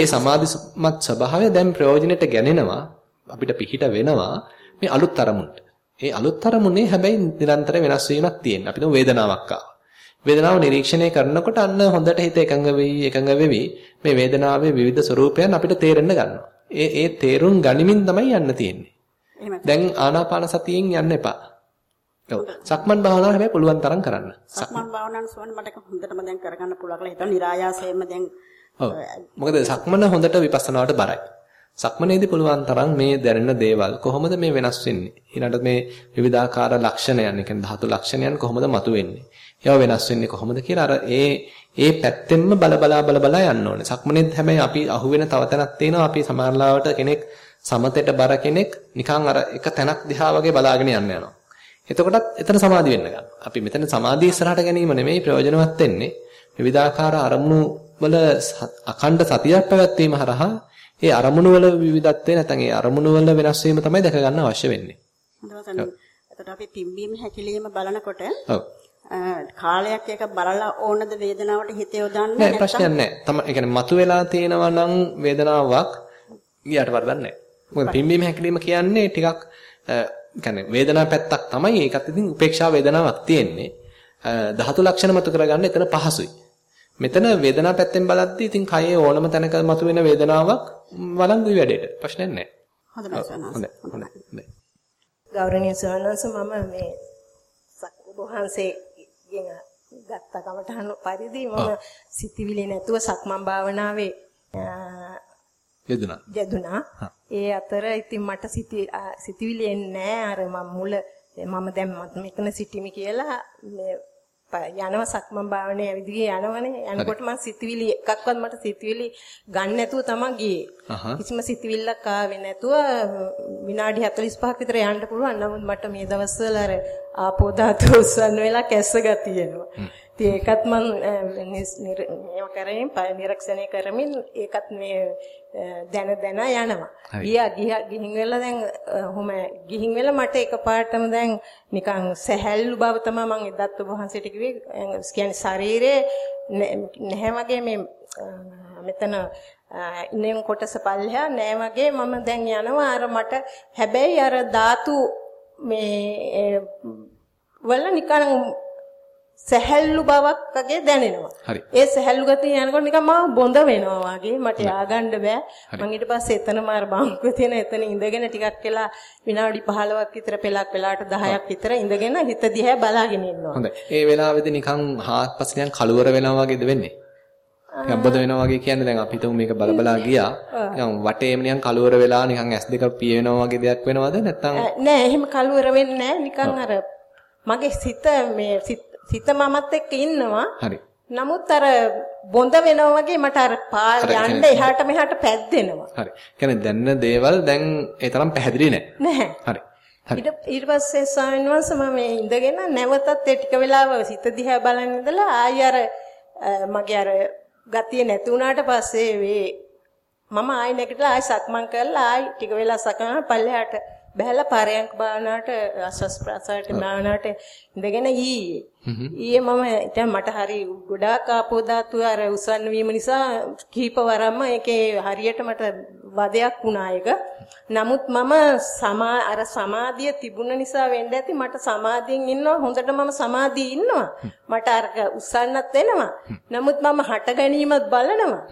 ඒ සමාධිමත් ස්වභාවය දැන් ප්‍රයෝජනෙට ගැනෙනවා. අපිට පිහිට වෙනවා මේ අලුත් අරමුණට. ඒ අලුත් අරමුණේ හැබැයි නිරන්තර වෙනස් වීමක් තියෙනවා. අපිට වේදනාවක් වේදනාව නිරීක්ෂණය කරනකොට අන්න හොඳට හිත එකඟ වෙයි එකඟ වෙවි මේ වේදනාවේ විවිධ ස්වරූපයන් අපිට තේරෙන්න ගන්නවා. ඒ ඒ තේරුම් ගනිමින් තමයි යන්න තියෙන්නේ. දැන් ආනාපාන සතියෙන් යන්න එපා. ඔව්. සක්මන් භාවනාව හැබැයි පුළුවන් තරම් කරන්න. සක්මන් භාවනාව සුවන් මට හොඳටම දැන් කරගන්න පුළුවන් කියලා හිතන નિરાයාසයෙන්ම දැන් ඔව්. මොකද සක්මන හොඳට විපස්සනාවට බරයි. සක්මනේදී පුළුවන් තරම් මේ දැනෙන දේවල් කොහොමද මේ වෙනස් වෙන්නේ? ඊළඟට මේ විවිධාකාර ලක්ෂණයන්, ඒ කියන්නේ ධාතු ලක්ෂණයන් කොහොමද මතුවෙන්නේ? ඒවා වෙනස් වෙන්නේ කොහොමද කියලා අර ඒ ඒ පැත්තෙන්ම බල බලා බල බලා යන්න ඕනේ. සක්මනේත් හැබැයි අපි අහුවෙන තව තැනක් තියෙනවා. අපි සමහරලාවට කෙනෙක් සමතේට බර කෙනෙක් නිකන් අර එක තැනක් දිහා වගේ බලාගෙන යන්න යනවා. එතකොටත් එතන සමාධි වෙන්න ගන්නවා. අපි මෙතන සමාධිය ඉස්සරහට ගැනීම නෙමෙයි ප්‍රයෝජනවත් වෙන්නේ. විවිධාකාර අරමුණු වල අඛණ්ඩ සතියක් පැවැත්වීම හරහා ඒ අරමුණු වල විවිධත්වය නැත්නම් ඒ අරමුණු වල වෙනස් වීම තමයි දැක ගන්න අවශ්‍ය වෙන්නේ. එතකොට අපි පිම්බීම හැකිලිම බලනකොට ඔව් කාලයක් එක බලලා ඕනද වේදනාවට හිත යොදන්නේ නෑ ප්‍රශ්නයක් නෑ. තම ඒ කියන්නේ මතුවලා තියෙනවා නම් වේදනාවක් ගියාට වරදක් නෑ. මොකද පිම්බීම හැකිලිම කියන්නේ ටිකක් කියන්නේ වේදනා පැත්තක් තමයි ඒකත් ඉතින් උපේක්ෂා වේදනාවක් තියෙන්නේ. ධාතු ලක්ෂණ මතු කරගන්න එතන පහසුයි. මෙතන වේදනා පැත්තෙන් බලද්දී ඉතින් කයේ ඕනම තැනක මතුවෙන වේදනාවක් වළංගුයි වැඩේට. ප්‍රශ්නයක් නැහැ. හොඳයි සනස. හොඳයි. හොඳයි. ගෞරවනීය සවනස මම මේ වහන්සේගෙන් ගත්ත කමටහන පරිදි මම සිතිවිලි නැතුව සක්මන් භාවනාවේ යෙදුනා. යෙදුනා. ඒ අතර ඉතින් මට සිතිවිලි එන්නේ නැහැ අර මම මුල මම දැන් මෙතන සිටිමි කියලා මේ යනවා සක්මන් භාවනේ ඇවිදගේ යනවනේ. යනකොට මම සිතවිලි එකක්වත් මට සිතවිලි ගන්න නැතුව තමයි ගියේ. කිසිම සිතවිල්ලක් ආවේ නැතුව විනාඩි 45ක් විතර යන්න පුළුවන්. නමුත් මට මේ දවස්වල අර ආපෝ ධාතු උස්සන්න වෙලා කැස්ස ගතියනවා ඉතින් ඒකත් මම කරමින් නිරීක්ෂණය කරමින් ඒකත් මේ දැන දැන යනවා. ගියා ගියා ගිහින් වෙලා දැන් ඔහොම ගිහින් වෙලා මට එකපාරටම දැන් නිකන් සැහැල්ලු බව තමයි මම එදත් ඔබ වහන්සේට කිව්වේ. කියන්නේ ශරීරයේ නැහැ වගේ මේ මෙතන ඉන්නෙන් කොටස පල්ලෙහා නෑ වගේ මම දැන් යනවා අර මට හැබැයි අර ධාතු මේ වල නිකන් සැහැල්ලු බවක් වගේ දැනෙනවා. ඒ සැහැල්ලු ගතිය යනකොට නිකන් මාව බොඳ වෙනවා වගේ මට ආගන්න බෑ. මම ඊට පස්සේ එතනම අර බාංකුවේ තියෙන එතන ඉඳගෙන ටිකක් වෙලා විනාඩි 15ක් විතර පෙලක් වෙලාට 10ක් විතර ඉඳගෙන හිත දිහා බලාගෙන ඉන්නවා. හොඳයි. ඒ වෙලාවේදී නිකන් හාත්පස නිකන් කලවර වෙනවා වගේද වෙන්නේ? බොඳ වෙනවා වගේ කියන්නේ දැන් අපි හිතමු මේක බලබලා ගියා. නිකන් වටේම නිකන් කලවර වෙලා නිකන් S2 පිය වෙනවා වගේ දෙයක් වෙනවද නැත්නම් නෑ එහෙම කලවර වෙන්නේ නෑ නිකන් අර මගේ සිත මේ සිත මමත් එක්ක ඉන්නවා. හරි. නමුත් අර බොඳ වෙනවා වගේ මට අර පාර යන්න එහාට මෙහාට පැද්දෙනවා. හරි. කියන්නේ දැනන දේවල් දැන් ඒ තරම් පැහැදිලි නැහැ. නැහැ. හරි. හරි. ඊට පස්සේ ස්වාමීන් වහන්සේ මම ඉඳගෙන නැවතත් ඒ ටික වෙලාව සිත දිහා බලන් ඉඳලා ආයි අර මගේ අර ගතිය නැති වුණාට පස්සේ වේ මම ආයි නැගිටලා ආයි සක්මන් කරලා ආයි ටික වෙලා සක්මන් පල්ලෙහාට බහැලා පාරයන්ක භාවනාවට ආස්වාස් ප්‍රසාරට භාවනාවට ඉඳගෙන ඊයේ ඊයේ මම දැන් මට හරි ගොඩාක් ආපෝ ධාතු අර උසන්න වීම නිසා කීප වරක්ම ඒකේ හරියට මට වදයක් වුණා ඒක. නමුත් මම සමා අර සමාධිය තිබුණ නිසා වෙන්න ඇති මට සමාධියෙන් ඉන්නවා හොඳට මම සමාධියේ ඉන්නවා. මට අර උසන්නත් වෙනවා. නමුත් මම හට ගැනීමත් බලනවා.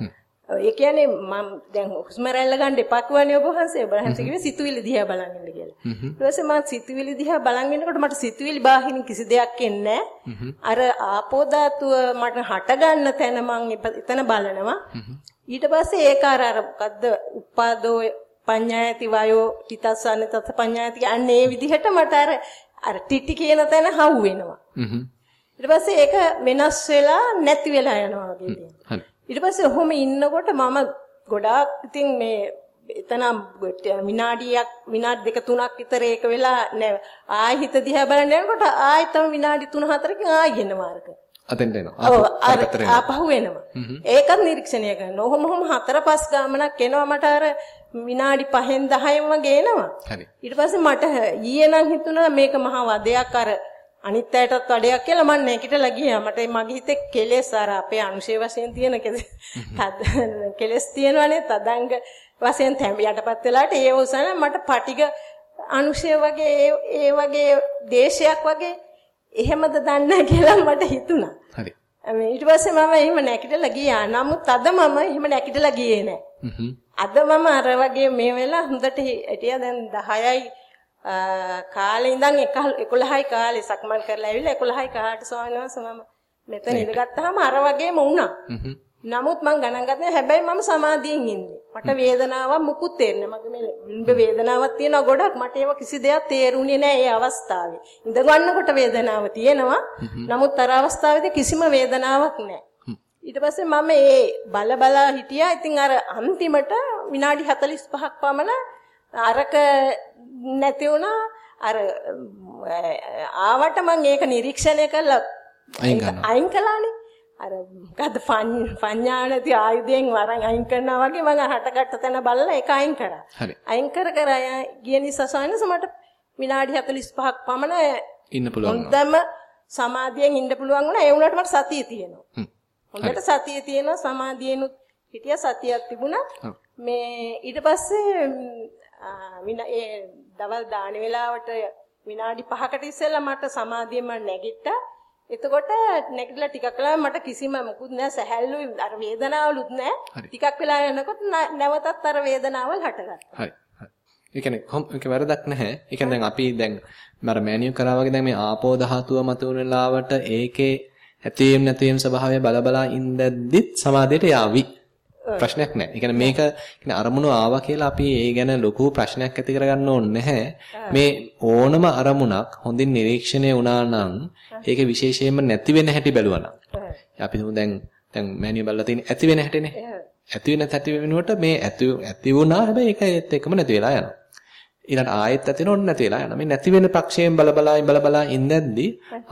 ඒ කියන්නේ මම දැන් හුස්ම රැල්ල ගන්න එපා කියවනේ ඔබ වහන්සේ. ඔබ වහන්සේ කිව්වේ සිතුවිලි දිහා බලන් ඉන්න කියලා. ඊට පස්සේ මම සිතුවිලි දිහා බලන් ඉන්නකොට මට සිතුවිලි බාහිරින් කිසි දෙයක් එන්නේ අර ආපෝ මට හට ගන්න තැන මම එතන බලනවා. ඊට පස්සේ ඒක අර අර මොකද්ද? උපාදෝ පඤ්ඤායති වයෝ තිතස්සන්න තත් පඤ්ඤායති අන්නේ ඒ විදිහට මට අර අර ටිටි කියන තැන හවු වෙනවා. ඊට පස්සේ ඒක වෙනස් වෙලා නැති වෙලා යනවා වගේ තියෙනවා. ඊට පස්සේ ඔහොම ඉන්නකොට මම ගොඩාක් ඉතින් මේ එතන විනාඩියක් විනාඩි දෙක තුනක් විතර ඒක වෙලා නෑ ආයි හිත දිහා බලන්න යනකොට ආයි තම විනාඩි 3 4කින් ආයි එනවා අරක. අතෙන්ට එනවා. ආපහු එනවා. ඒකත් නිරීක්ෂණය කරනවා. ඔහොම ඔහොම හතර පහ ගාමනක් එනවා මට අර විනාඩි 5න් 10න් වගේ එනවා. හරි. ඊට පස්සේ මට ඊයේ නම් හිතුණා මේක මහා වදයක් අර අනිත් අයටත් වැඩයක් කියලා මම නැගිටලා ගියා. මට මගේ හිතේ කෙලෙස් අර අපේ අනුශේ වශයෙන් තියෙන කෙලෙස් තියෙනවනේ තදංග වශයෙන් යටපත් වෙලාට ඒ උසන මට පටිග අනුශේ වගේ ඒ වගේ දේශයක් වගේ එහෙමද දන්නේ කියලා මට හිතුණා. හරි. ඊට පස්සේ මම එහෙම නැගිටලා ගියා. නමුත් අද මම එහෙම නැගිටලා ගියේ නැහැ. අද මම අර වගේ මේ වෙලාව හොඳට හිටියා දැන් 10යි කාලේ ඉඳන් 11යි කාලේ සක්මන් කරලා ඇවිල්ලා 11යි කාට ස්වාමීන් වහන්සේ මම මෙතන ඉඳගත්තාම අර වගේම වුණා. නමුත් මං ගණන් ගත්තේ හැබැයි මම සමාධියෙන් ඉන්නේ. මට වේදනාවක් මුකුත් තේරෙන්නේ මගේ මේ ලිම්බ වේදනාවක් තියෙනවා ගොඩක්. මට ඒව කිසි දෙයක් තේරුණේ නැහැ ඒ අවස්ථාවේ. ඉඳ ගන්නකොට වේදනාව තියෙනවා. නමුත් අර අවස්ථාවේදී කිසිම වේදනාවක් නැහැ. ඊට පස්සේ මම ඒ බල බලා හිටියා. ඉතින් අර අන්තිමට විනාඩි 45ක් පමණ අරක නැති වුණා. අර ආවට මම ඒක නිරීක්ෂණය කළා. අයින් කළානේ. අර මොකද්ද පඤ්ඤා නැති ආයුධයෙන් වරන් අයින් කරනවා වගේ මම හටගත්ත තැන බලලා ඒක අයින් කරා. අයින් කර කර ගිය නිසා සායනස මට විනාඩි 45ක් පමණ ඉන්න පුළුවන් හොඳම සමාධියෙන් ඉන්න පුළුවන් වුණා. ඒ වුණාට මට සතිය තියෙනවා. හොඳට සතිය තියෙනවා. සමාධියෙනුත් හිටියා. සතියක් තිබුණා. මේ ඊට පස්සේ ඒ දවල් දාන වෙලාවට විනාඩි 5කට ඉස්සෙල්ලා මට සමාධියම නැගිට්ටා. එතකොට නැගිටලා ටිකක් වෙලා මට කිසිම මොකුත් නෑ සැහැල්ලුයි අර වේදනාවලුත් නෑ. ටිකක් වෙලා යනකොට නැවතත් අර වේදනාවල් හටගත්තා. හරි. ඒ කියන්නේ ඒක වැරදක් නැහැ. ඒ කියන්නේ දැන් අපි දැන් මර මෑනියු කරා වගේ දැන් මේ ආපෝ ධාතුව මතුවෙන ලාවට ඒකේ ඇතීම් නැතීම් ස්වභාවය බලබලා ඉඳද්දිත් සමාධියට යාවි. ප්‍රශ්නයක් නැහැ. ඒ කියන්නේ මේක කියන්නේ අරමුණු ආවා කියලා අපි ඒ ගැන ලොකු ප්‍රශ්නයක් ඇති කරගන්න ඕනේ නැහැ. මේ ඕනම අරමුණක් හොඳින් නිරීක්ෂණය වුණා නම් ඒකේ විශේෂයෙන්ම නැති වෙන හැටි බැලුවා නම්. අපි දැන් දැන් මෑනියු බලලා තියෙන ඇති වෙන හැටිනේ. ඇති වෙන ඇති වෙනුවට මේ ඇති ඇති වුණා හැබැයි ඒක ඒත් එක්කම නැති වෙලා යනවා. ඊළඟට ආයෙත් ඇති වෙනොත් නැති වෙලා යනවා. මේ නැති වෙන පක්ෂයෙන් බල බලා බල බලා ඉඳද්දි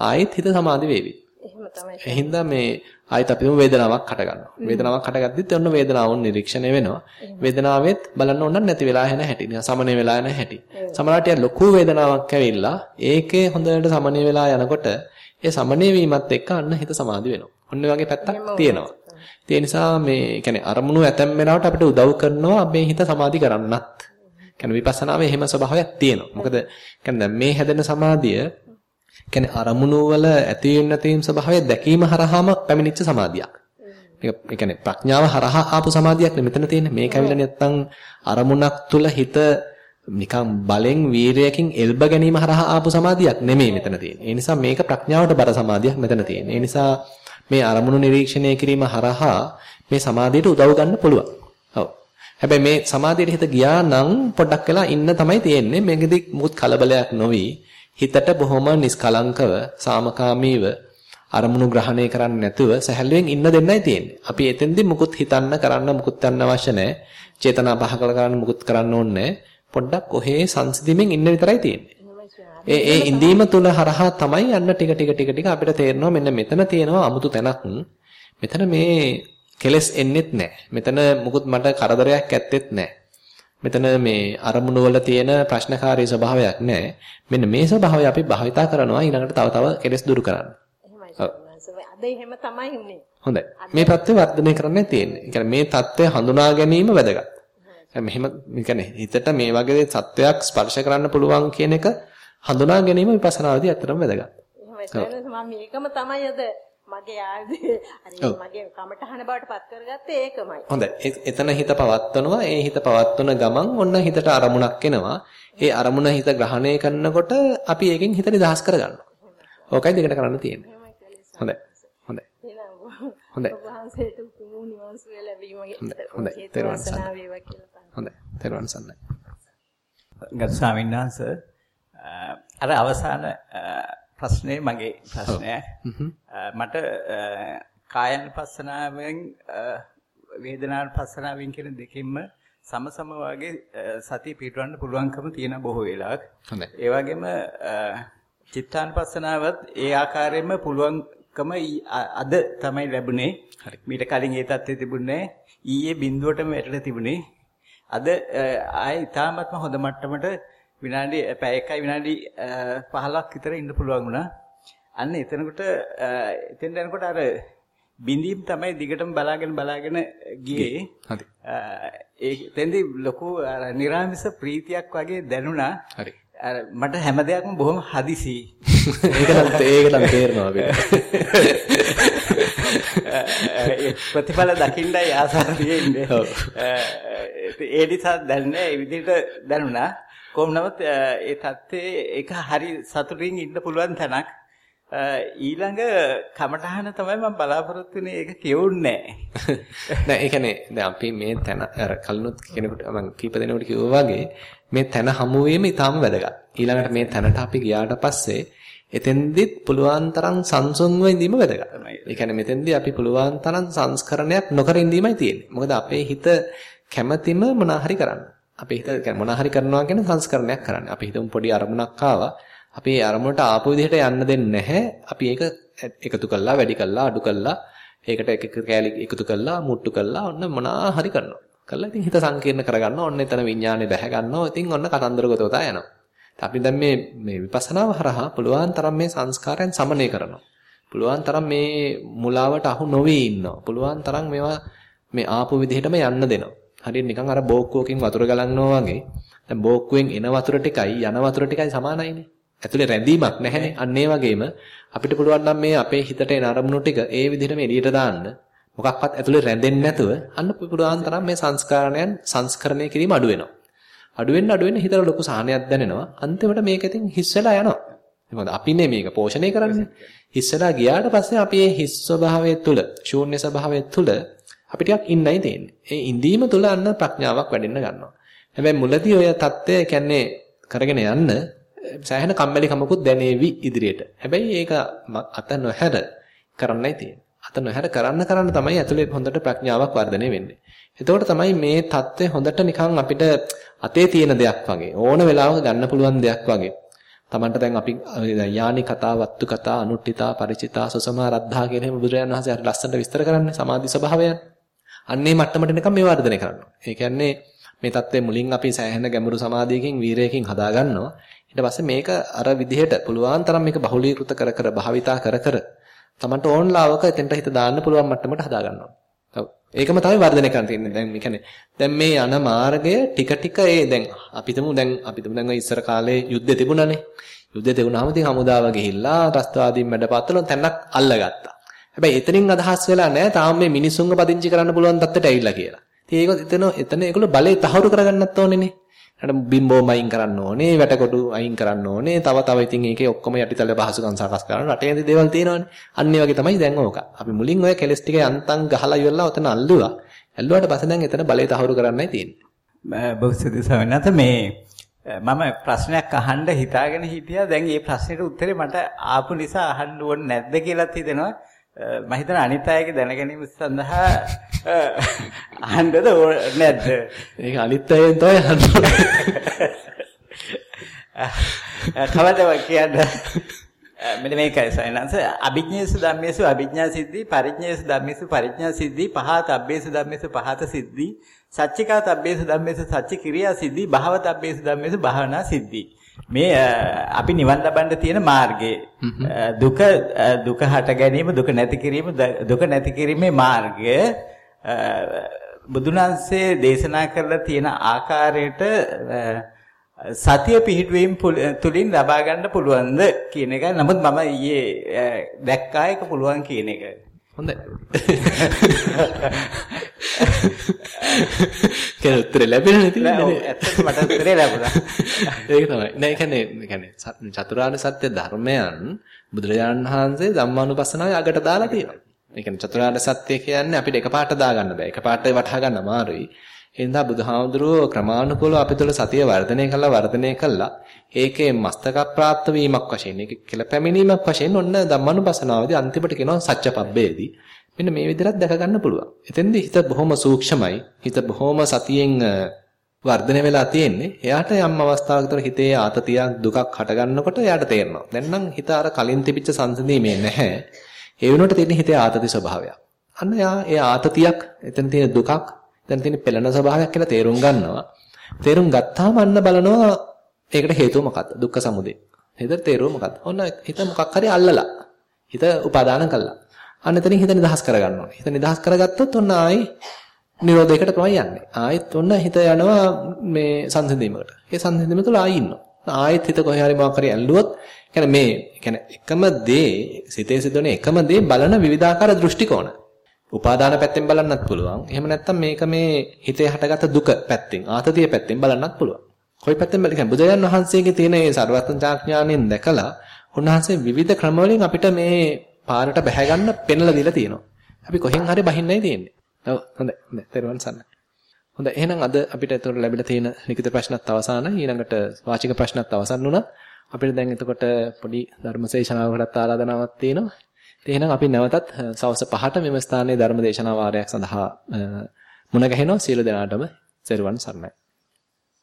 ආයෙත් හිත සමාධි වේවි. එහෙම තමයි. එහෙනම් මේ ආයෙත් අපිම වේදනාවක් හට ගන්නවා. වේදනාවක් හටගද්දිත් ඔන්න වේදනාව නිරීක්ෂණය වෙනවා. වේදනාවෙත් බලන්න ඕන නැති වෙලා යන හැටි. නිකන් සමනය වෙලා යන හැටි. සමහරවිට ලොකු වේදනාවක් ඇවිල්ලා ඒකේ හොඳට සමනය වෙලා යනකොට ඒ සමනය වීමත් එක්ක අන්න හිත සමාධි වෙනවා. ඔන්න වගේ පැත්තක් තියෙනවා. ඒ නිසා මේ කියන්නේ අරමුණු ඇතැම් වෙලාවට අපිට උදව් කරනවා මේ හිත සමාධි කරන්නත්. කියන්නේ විපස්සනාවේ එහෙම ස්වභාවයක් තියෙනවා. මොකද කියන්නේ මේ හැදෙන සමාධිය කියන්නේ අරමුණු වල ඇතිවීම නැතිවීම ස්වභාවය දැකීම හරහාම පැමිණිච්ච සමාධියක්. මේක ඒ කියන්නේ ප්‍රඥාව හරහා ආපු සමාධියක් නෙ මෙතන තියෙන්නේ. මේක ඇවිල්ලා නැත්තම් අරමුණක් තුල හිත නිකන් බලෙන් වීරයකින් එල්බ ගැනීම හරහා ආපු සමාධියක් නෙමෙයි මෙතන තියෙන්නේ. ඒ නිසා මේක ප්‍රඥාවට බර සමාධියක් මෙතන තියෙන්නේ. ඒ නිසා මේ අරමුණු නිරීක්ෂණය කිරීම හරහා මේ සමාධියට උදව් ගන්න පුළුවන්. ඔව්. හැබැයි මේ සමාධියට හිත ගියා නම් පොඩ්ඩක් වෙලා ඉන්න තමයි තියෙන්නේ. මේකෙදි මුකුත් කලබලයක් නොවි හිතට බොහොම නිස්කලංකව සාමකාමීව අරමුණු ග්‍රහණය කරන්නේ නැතුව සැහැල්ලුවෙන් ඉන්න දෙන්නයි තියෙන්නේ. අපි එතෙන්දී මුකුත් හිතන්න කරන්න මුකුත් යන්න අවශ්‍ය නැහැ. චේතනා පහකල කරන්න මුකුත් කරන්න ඕනේ පොඩ්ඩක් ඔහේ සංසිඳීමෙන් ඉන්න විතරයි තියෙන්නේ. ඒ ඒ ඉඳීම තුල හරහා තමයි යන්න ටික ටික ටික ටික අපිට තේරෙනවා මෙන්න මෙතන තියෙනවා 아무තු තැනක්. මෙතන මේ කෙලස් එන්නෙත් නැහැ. මෙතන මුකුත් මට කරදරයක් ඇත්තෙත් නැහැ. මෙතන මේ අරමුණු වල තියෙන ප්‍රශ්නකාරී ස්වභාවයක් නැහැ. මෙන්න මේ ස්වභාවය අපි භාවිතා කරනවා ඊළඟට තව තව කෙලස් දුරු කරන්න. එහෙමයි. අද එහෙම තමයි උනේ. හොඳයි. මේ தත්ත්වය වර්ධනය කරන්න තියෙන්නේ. ඒ කියන්නේ මේ தත්ත්වය හඳුනා ගැනීම වැදගත්. මෙහෙම කියන්නේ හිතට මේ වගේ සත්වයක් ස්පර්ශ කරන්න පුළුවන් කියන එක හඳුනා ගැනීම විපස්සනාවේදී ඇත්තටම වැදගත්. එහෙමයි. මම මේකම තමයි අද මගේ ආයුධ අර මගේ කමටහන බවට පත් කරගත්තේ ඒකමයි. හොඳයි. එතන හිත පවත්වනවා. ඒ හිත පවත්වන ගමන් ඔන්න හිතට අරමුණක් එනවා. ඒ අරමුණ හිත ග්‍රහණය කරනකොට අපි ඒකෙන් හිත නිදහස් කරගන්නවා. ඕකයි දෙකට කරන්න තියෙන්නේ. හොඳයි. හොඳයි. හොඳයි. වහන්සේට උතුම් නිවන් සුව ලැබීමගේ හොඳයි. තෙරුවන් සරණයි. හොඳයි. තෙරුවන් සරණයි. ගත් ස්වාමීන් වහන්සේ අර අවසාන ප්‍රශ්නේ මගේ ප්‍රශ්නය. මට කායන පස්සනාවෙන් වේදනාන පස්සනාවෙන් කියන දෙකෙන්ම සමසම වගේ සතිය පිටවන්න පුළුවන්කම තියෙන බොහෝ වෙලාවක්. හොඳයි. ඒ වගේම චිත්තානුපස්සනාවත් ඒ ආකාරයෙන්ම පුළුවන්කම අද තමයි ලැබුණේ. හරි. මීට කලින් ඒ தත්ත්වෙ තිබුණේ ඊයේ බිඳුවටම වැටලා තිබුණේ. අද ආයේ ඊටාත්ම හොඳ මට්ටමට විනාඩි පැය එකයි විනාඩි 15ක් විතර ඉන්න පුළුවන් වුණා. අන්න එතනකොට එතෙන් යනකොට අර බින්දීම් තමයි දිගටම බලාගෙන බලාගෙන ගියේ. හරි. ඒ තෙන්දි ලොකු නිර්ාමිස ප්‍රීතියක් වගේ දැනුණා. හරි. අර මට හැම දෙයක්ම බොහොම හදිසි. ඒක නම් ඒක නම් තේරෙනවා අපිට. ප්‍රතිඵල දකින්නයි ආසාව තියෙන්නේ. ඒ නිසා දැනන්නේ ඒ විදිහට දැනුණා. කොහොම නමුත් ඒ தත්තේ ඒක හරි සතුටින් ඉන්න පුළුවන් තැනක්. ඊළඟ කමටහන තමයි මම බලාපොරොත්තු වෙන්නේ ඒක කියවුන්නේ නැහැ. නෑ ඒ කියන්නේ දැන් අපි මේ තැන අර කලිනුත් කෙනෙකුට මම කීප දෙනෙකුට කිව්වා වගේ මේ තැන හමු වීම ඊටාම වැදගත්. ඊළඟට මේ තැනට අපි ගියාට පස්සේ එතෙන්දිත් පුළුවන් තරම් සංසුන්ව ඉඳීම වැදගත්. ඒ කියන්නේ මෙතෙන්දී අපි පුළුවන් තරම් සංස්කරණයක් නොකර ඉඳීමයි තියෙන්නේ. මොකද අපේ හිත කැමැතිම මොනාහරි කරන්න. අපේ හිත කියන්නේ මොනාහරි කරනවා කියන්නේ සංස්කරණයක් කරන්නේ. අපි හිතමු පොඩි අරමුණක් ආවා. අපි ඒ අරමුණට ආපු විදිහට යන්න දෙන්නේ නැහැ. අපි ඒක එකතු කළා, වැඩි කළා, අඩු කළා. ඒකට එක එක කෑලි එකතු කළා, මුට්ටු කළා. ඔන්න මොනාහරි කරනවා. කළා ඉතින් හිත සංකීර්ණ කරගන්නවා. ඔන්න එතන විඥානේ බැහැ ගන්නවා. ඉතින් ඔන්න කතන්දර ගොතවතා යනවා. අපි දැන් මේ මේ විපස්සනාව හරහා පුළුවන් තරම් මේ සංස්කාරයන් සමනය කරනවා. පුළුවන් තරම් මේ මුලාවට අහු නොවී ඉන්නවා. පුළුවන් තරම් මේවා මේ ආපු විදිහටම යන්න දෙනවා. හරියට නිකන් අර බෝක්කුවකින් වතුර ගලනවා වගේ. දැන් බෝක්කුවෙන් එන වතුර ටිකයි යන වතුර ටිකයි සමානයිනේ. ඇතුලේ රැඳීමක් නැහැනේ. අන්න ඒ වගේම අපිට පුළුවන් නම් මේ අපේ හිතට එන අරමුණු ටික ඒ විදිහටම එළියට දාන්න මොකක්වත් ඇතුලේ රැඳෙන්නේ නැතුව අන්න පුළුවන් තරම් මේ සංස්කාරණයන් සංස්කරණය කිරීම අඩු වෙනවා. අඩු වෙන්න අඩු වෙන්න හිතට ලොකු සහනයක් දැනෙනවා. අන්තිමට මේක ඉතින් හිස් වෙලා යනවා. මොකද අපිනේ මේක පෝෂණය කරන්නේ. හිස් වෙලා ගියාට පස්සේ අපි මේ හිස් ස්වභාවය තුළ, ශූන්‍ය ස්වභාවය තුළ අපි ටිකක් ඉන්නයි තියෙන්නේ. ඒ ඉඳීම තුළ අන්න ප්‍රඥාවක් වැඩෙන්න ගන්නවා. හැබැයි මුලදී ඔය தත්ත්වය කියන්නේ කරගෙන යන්න සෑහෙන කම්මැලි කමකුත් දැනේවි ඉදිරියට. හැබැයි ඒක අත නොහැර කරන්නයි තියෙන්නේ. අත නොහැර කරන්න කරන්න තමයි ඇතුලේ හොඳට ප්‍රඥාවක් වර්ධනය වෙන්නේ. එතකොට තමයි මේ தත්ත්වය හොඳට නිකන් අපිට අතේ තියෙන දෙයක් වගේ ඕන වෙලාවක ගන්න පුළුවන් දෙයක් වගේ. Tamanට දැන් අපි යානි කතා, වත්තු කතා, අනුට්ඨිතා, ಪರಿචිතා, සසමාරද්ධා කියන හැම බුදුරයන් වහන්සේ අර ලස්සනට විස්තර කරන්නේ සමාධි ස්වභාවයන්. අන්නේ මට්ටමට නිකන් මේ වර්ධනය කරනවා. ඒ කියන්නේ මේ தත්ත්වය මුලින් අපි සෑහෙන ගැඹුරු සමාධියකින් වීරයකින් හදා ගන්නවා. ඊට පස්සේ මේක අර විදිහට පුළුවන් තරම් මේක බහුලීකృత කර කර භාවිතා කර කර තමන්ට ඕන ලාවක එතෙන්ට හිත දාන්න පුළුවන් මට්ටමට හදා ගන්නවා. ඔව්. ඒකම තමයි වර්ධනය කරන්න තියෙන්නේ. දැන් මේ කියන්නේ දැන් මේ යන මාර්ගය ටික ටික ඒ දැන් අපිටම දැන් අපිටම දැන් ඉස්සර කාලේ යුද්ධ තිබුණානේ. යුද්ධ තිබුණාම ඉතින් හමුදාව ගිහිල්ලා රස්තාදීන් මැඩපත්තල තැනක් අල්ලගත්තා. හැබැයි එතනින් අදහස් වෙලා නැහැ තාම මේ මිනිසුන්ව පදිංචි කරන්න පුළුවන් තත්ත්වයට ඇවිල්ලා කියලා. ඉතින් ඒක එතන එතන ඒගොල්ලෝ බලේ තහවුරු කරගන්නත් ඕනේනේ. අර බිම්බෝම අයින් කරන්න ඕනේ, වැටකොටු අයින් කරන්න ඕනේ. තව තව ඉතින් ඒකේ ඔක්කොම යටිතල පහසුකම් සකස් කරන රටේදී දේවල් තියෙනවානේ. අන්න ඒ වගේ තමයි දැන් ඕක. අපි මුලින් ඔය කෙලස් ටික යන්තම් ගහලා ඉවරලා ඔතන අල්ලුවා. ඇල්ලුවාට පස්සේ දැන් එතන බලේ තහවුරු කරන්නයි තියෙන්නේ. බෞද්ධ ස්වාමීන් මේ මම ප්‍රශ්නයක් අහන්න හිතාගෙන හිටියා. දැන් මේ ප්‍රශ්නෙට උත්තරේ මට ආපු නිසා අහන්න ඕනේ නැද්ද කියලාත් හිතෙනවා. මම හිතන අනිත් අයගේ දැනගැනීම සඳහා අහන්නද නැද්ද? ඒක අනිත් අයෙන් තමයි අහන්න. කවදද කියන්නේ? මෙන්න මේකයි සයනන්ස අභිඥේසු ධම්මේසු අභිඥා සිද්ධි පරිඥේසු ධම්මේසු පරිඥා සිද්ධි පහත අබ්බේසු ධම්මේසු පහත සිද්ධි සච්චිකා තබ්බේසු ධම්මේසු සච්චි ක්‍රියා සිද්ධි භාව තබ්බේසු ධම්මේසු භාවනා සිද්ධි මේ අපි නිවන් ලබන්න තියෙන මාර්ගය දුක දුක හට ගැනීම දුක නැති කිරීම දුක නැති කිරීමේ මාර්ගය බුදුනාංශයේ දේශනා කරලා තියෙන ආකාරයට සතිය පිහිටුවීම තුලින් ලබා ගන්න පුළුවන්ද කියන එක. නමුත් මම ඊයේ දැක්කා ඒක පුළුවන් කියන එක. හොඳයි. කියන උත්තර ලැබෙන්නේ නැති නේද? ඇත්තටම මට උත්තරේ ලැබුණා. ඒක තමයි. නෑ කියන්නේ කියන්නේ චතුරාර්ය සත්‍ය ධර්මයන් බුදුරජාණන් වහන්සේ ධම්මානුපස්සනාවේ අගට දාලා තියෙනවා. ඒ කියන්නේ චතුරාර්ය සත්‍ය කියන්නේ අපිට එකපාරට දාගන්න බෑ. එකපාරට වටහා ගන්න අමාරුයි. ඒ නිසා බුදුහාමුදුරුවෝ ක්‍රමානුකූලව අපි තුළ සතිය වර්ධනය කළා වර්ධනය කළා. ඒකේ මස්තක ප්‍රාප්ත වීමක් වශයෙන් ඒක කියලා පැමිණීමක් වශයෙන් ඔන්න ධම්මානුපස්සනාවේදී අන්තිමට කියනවා සත්‍යපබ්බේදී. මෙන්න මේ විදිහට දැක ගන්න පුළුවන්. එතෙන්දී හිත බොහොම සූක්ෂමයි. හිත බොහොම සතියෙන් වර්ධනය වෙලා තියෙන්නේ. එයාට යම් අවස්ථාවක තුළ හිතේ ආතතියක් දුකක් හට ගන්නකොට එයාට තේරෙනවා. දැන් නම් හිත අර කලින් තිබිච්ච සංසිඳීමේ නැහැ. ඒ වෙනුවට තියෙන හිතේ ආතති ස්වභාවයක්. අන්න එයා ඒ ආතතියක් එතන තියෙන දුකක් එතන තියෙන පෙළෙන ස්වභාවයක් කියලා තේරුම් ගන්නවා. තේරුම් ගත්තාම අන්න බලනවා ඒකට හේතුව මොකක්ද? දුක්ඛ සමුදය. හිතට තේරුව මොකක්ද? ඔන්න හිත මොකක් හරි අල්ලලා. හිත උපාදාන කළා. අන්න එතනින් හිත නිදහස් කරගන්න ඕනේ. හිත නිදහස් කරගත්තොත් ඔන්න ආයි නිරෝධයකට තමයි යන්නේ. ආයෙත් ඔන්න හිත යනවා මේ සංසිඳීමකට. ඒ සංසිඳීම තුළ ආයි ඉන්නවා. ආයෙත් හිත කොහේ හරි මොකක් හරි ඇල්ලුවොත් කියන්නේ මේ කියන්නේ එකම දේ සිතේ සිදුවන එකම දේ බලන විවිධාකාර දෘෂ්ටි කෝණ. උපාදාන පැත්තෙන් බලන්නත් පුළුවන්. එහෙම නැත්නම් මේක මේ හිතේ හටගත්ත දුක පැත්තෙන්, ආතතිය පැත්තෙන් බලන්නත් පුළුවන්. කොයි පැත්තෙන් බලද කියන්නේ බුදුරජාණන් වහන්සේගේ තියෙන මේ ਸਰවඥාඥාණයෙන් දැකලා උන්වහන්සේ විවිධ ක්‍රමවලින් අපිට මේ පාරට බැහැ ගන්න පෙන්ලා දීලා තියෙනවා. අපි කොහෙන් හරි බහින්නයි තියෙන්නේ. ඔව් හොඳයි. හොඳයි. තෙරුවන් සරණයි. හොඳයි. එහෙනම් අද අපිට එතකොට ලැබිලා තියෙන ලිඛිත ප්‍රශ්නත් අවසానයි. ඊළඟට වාචික ප්‍රශ්නත් අවසන් වුණා. අපිට දැන් එතකොට පොඩි ධර්මසේෂනාවකටත් ආරාධනාවක් තියෙනවා. එහෙනම් අපි නැවතත් සවස් 5ට මෙම ස්ථානයේ ධර්මදේශනා වාරයක් සඳහා මුණ ගැහෙනවා. සියලු දෙනාටම සෙරුවන් සරණයි.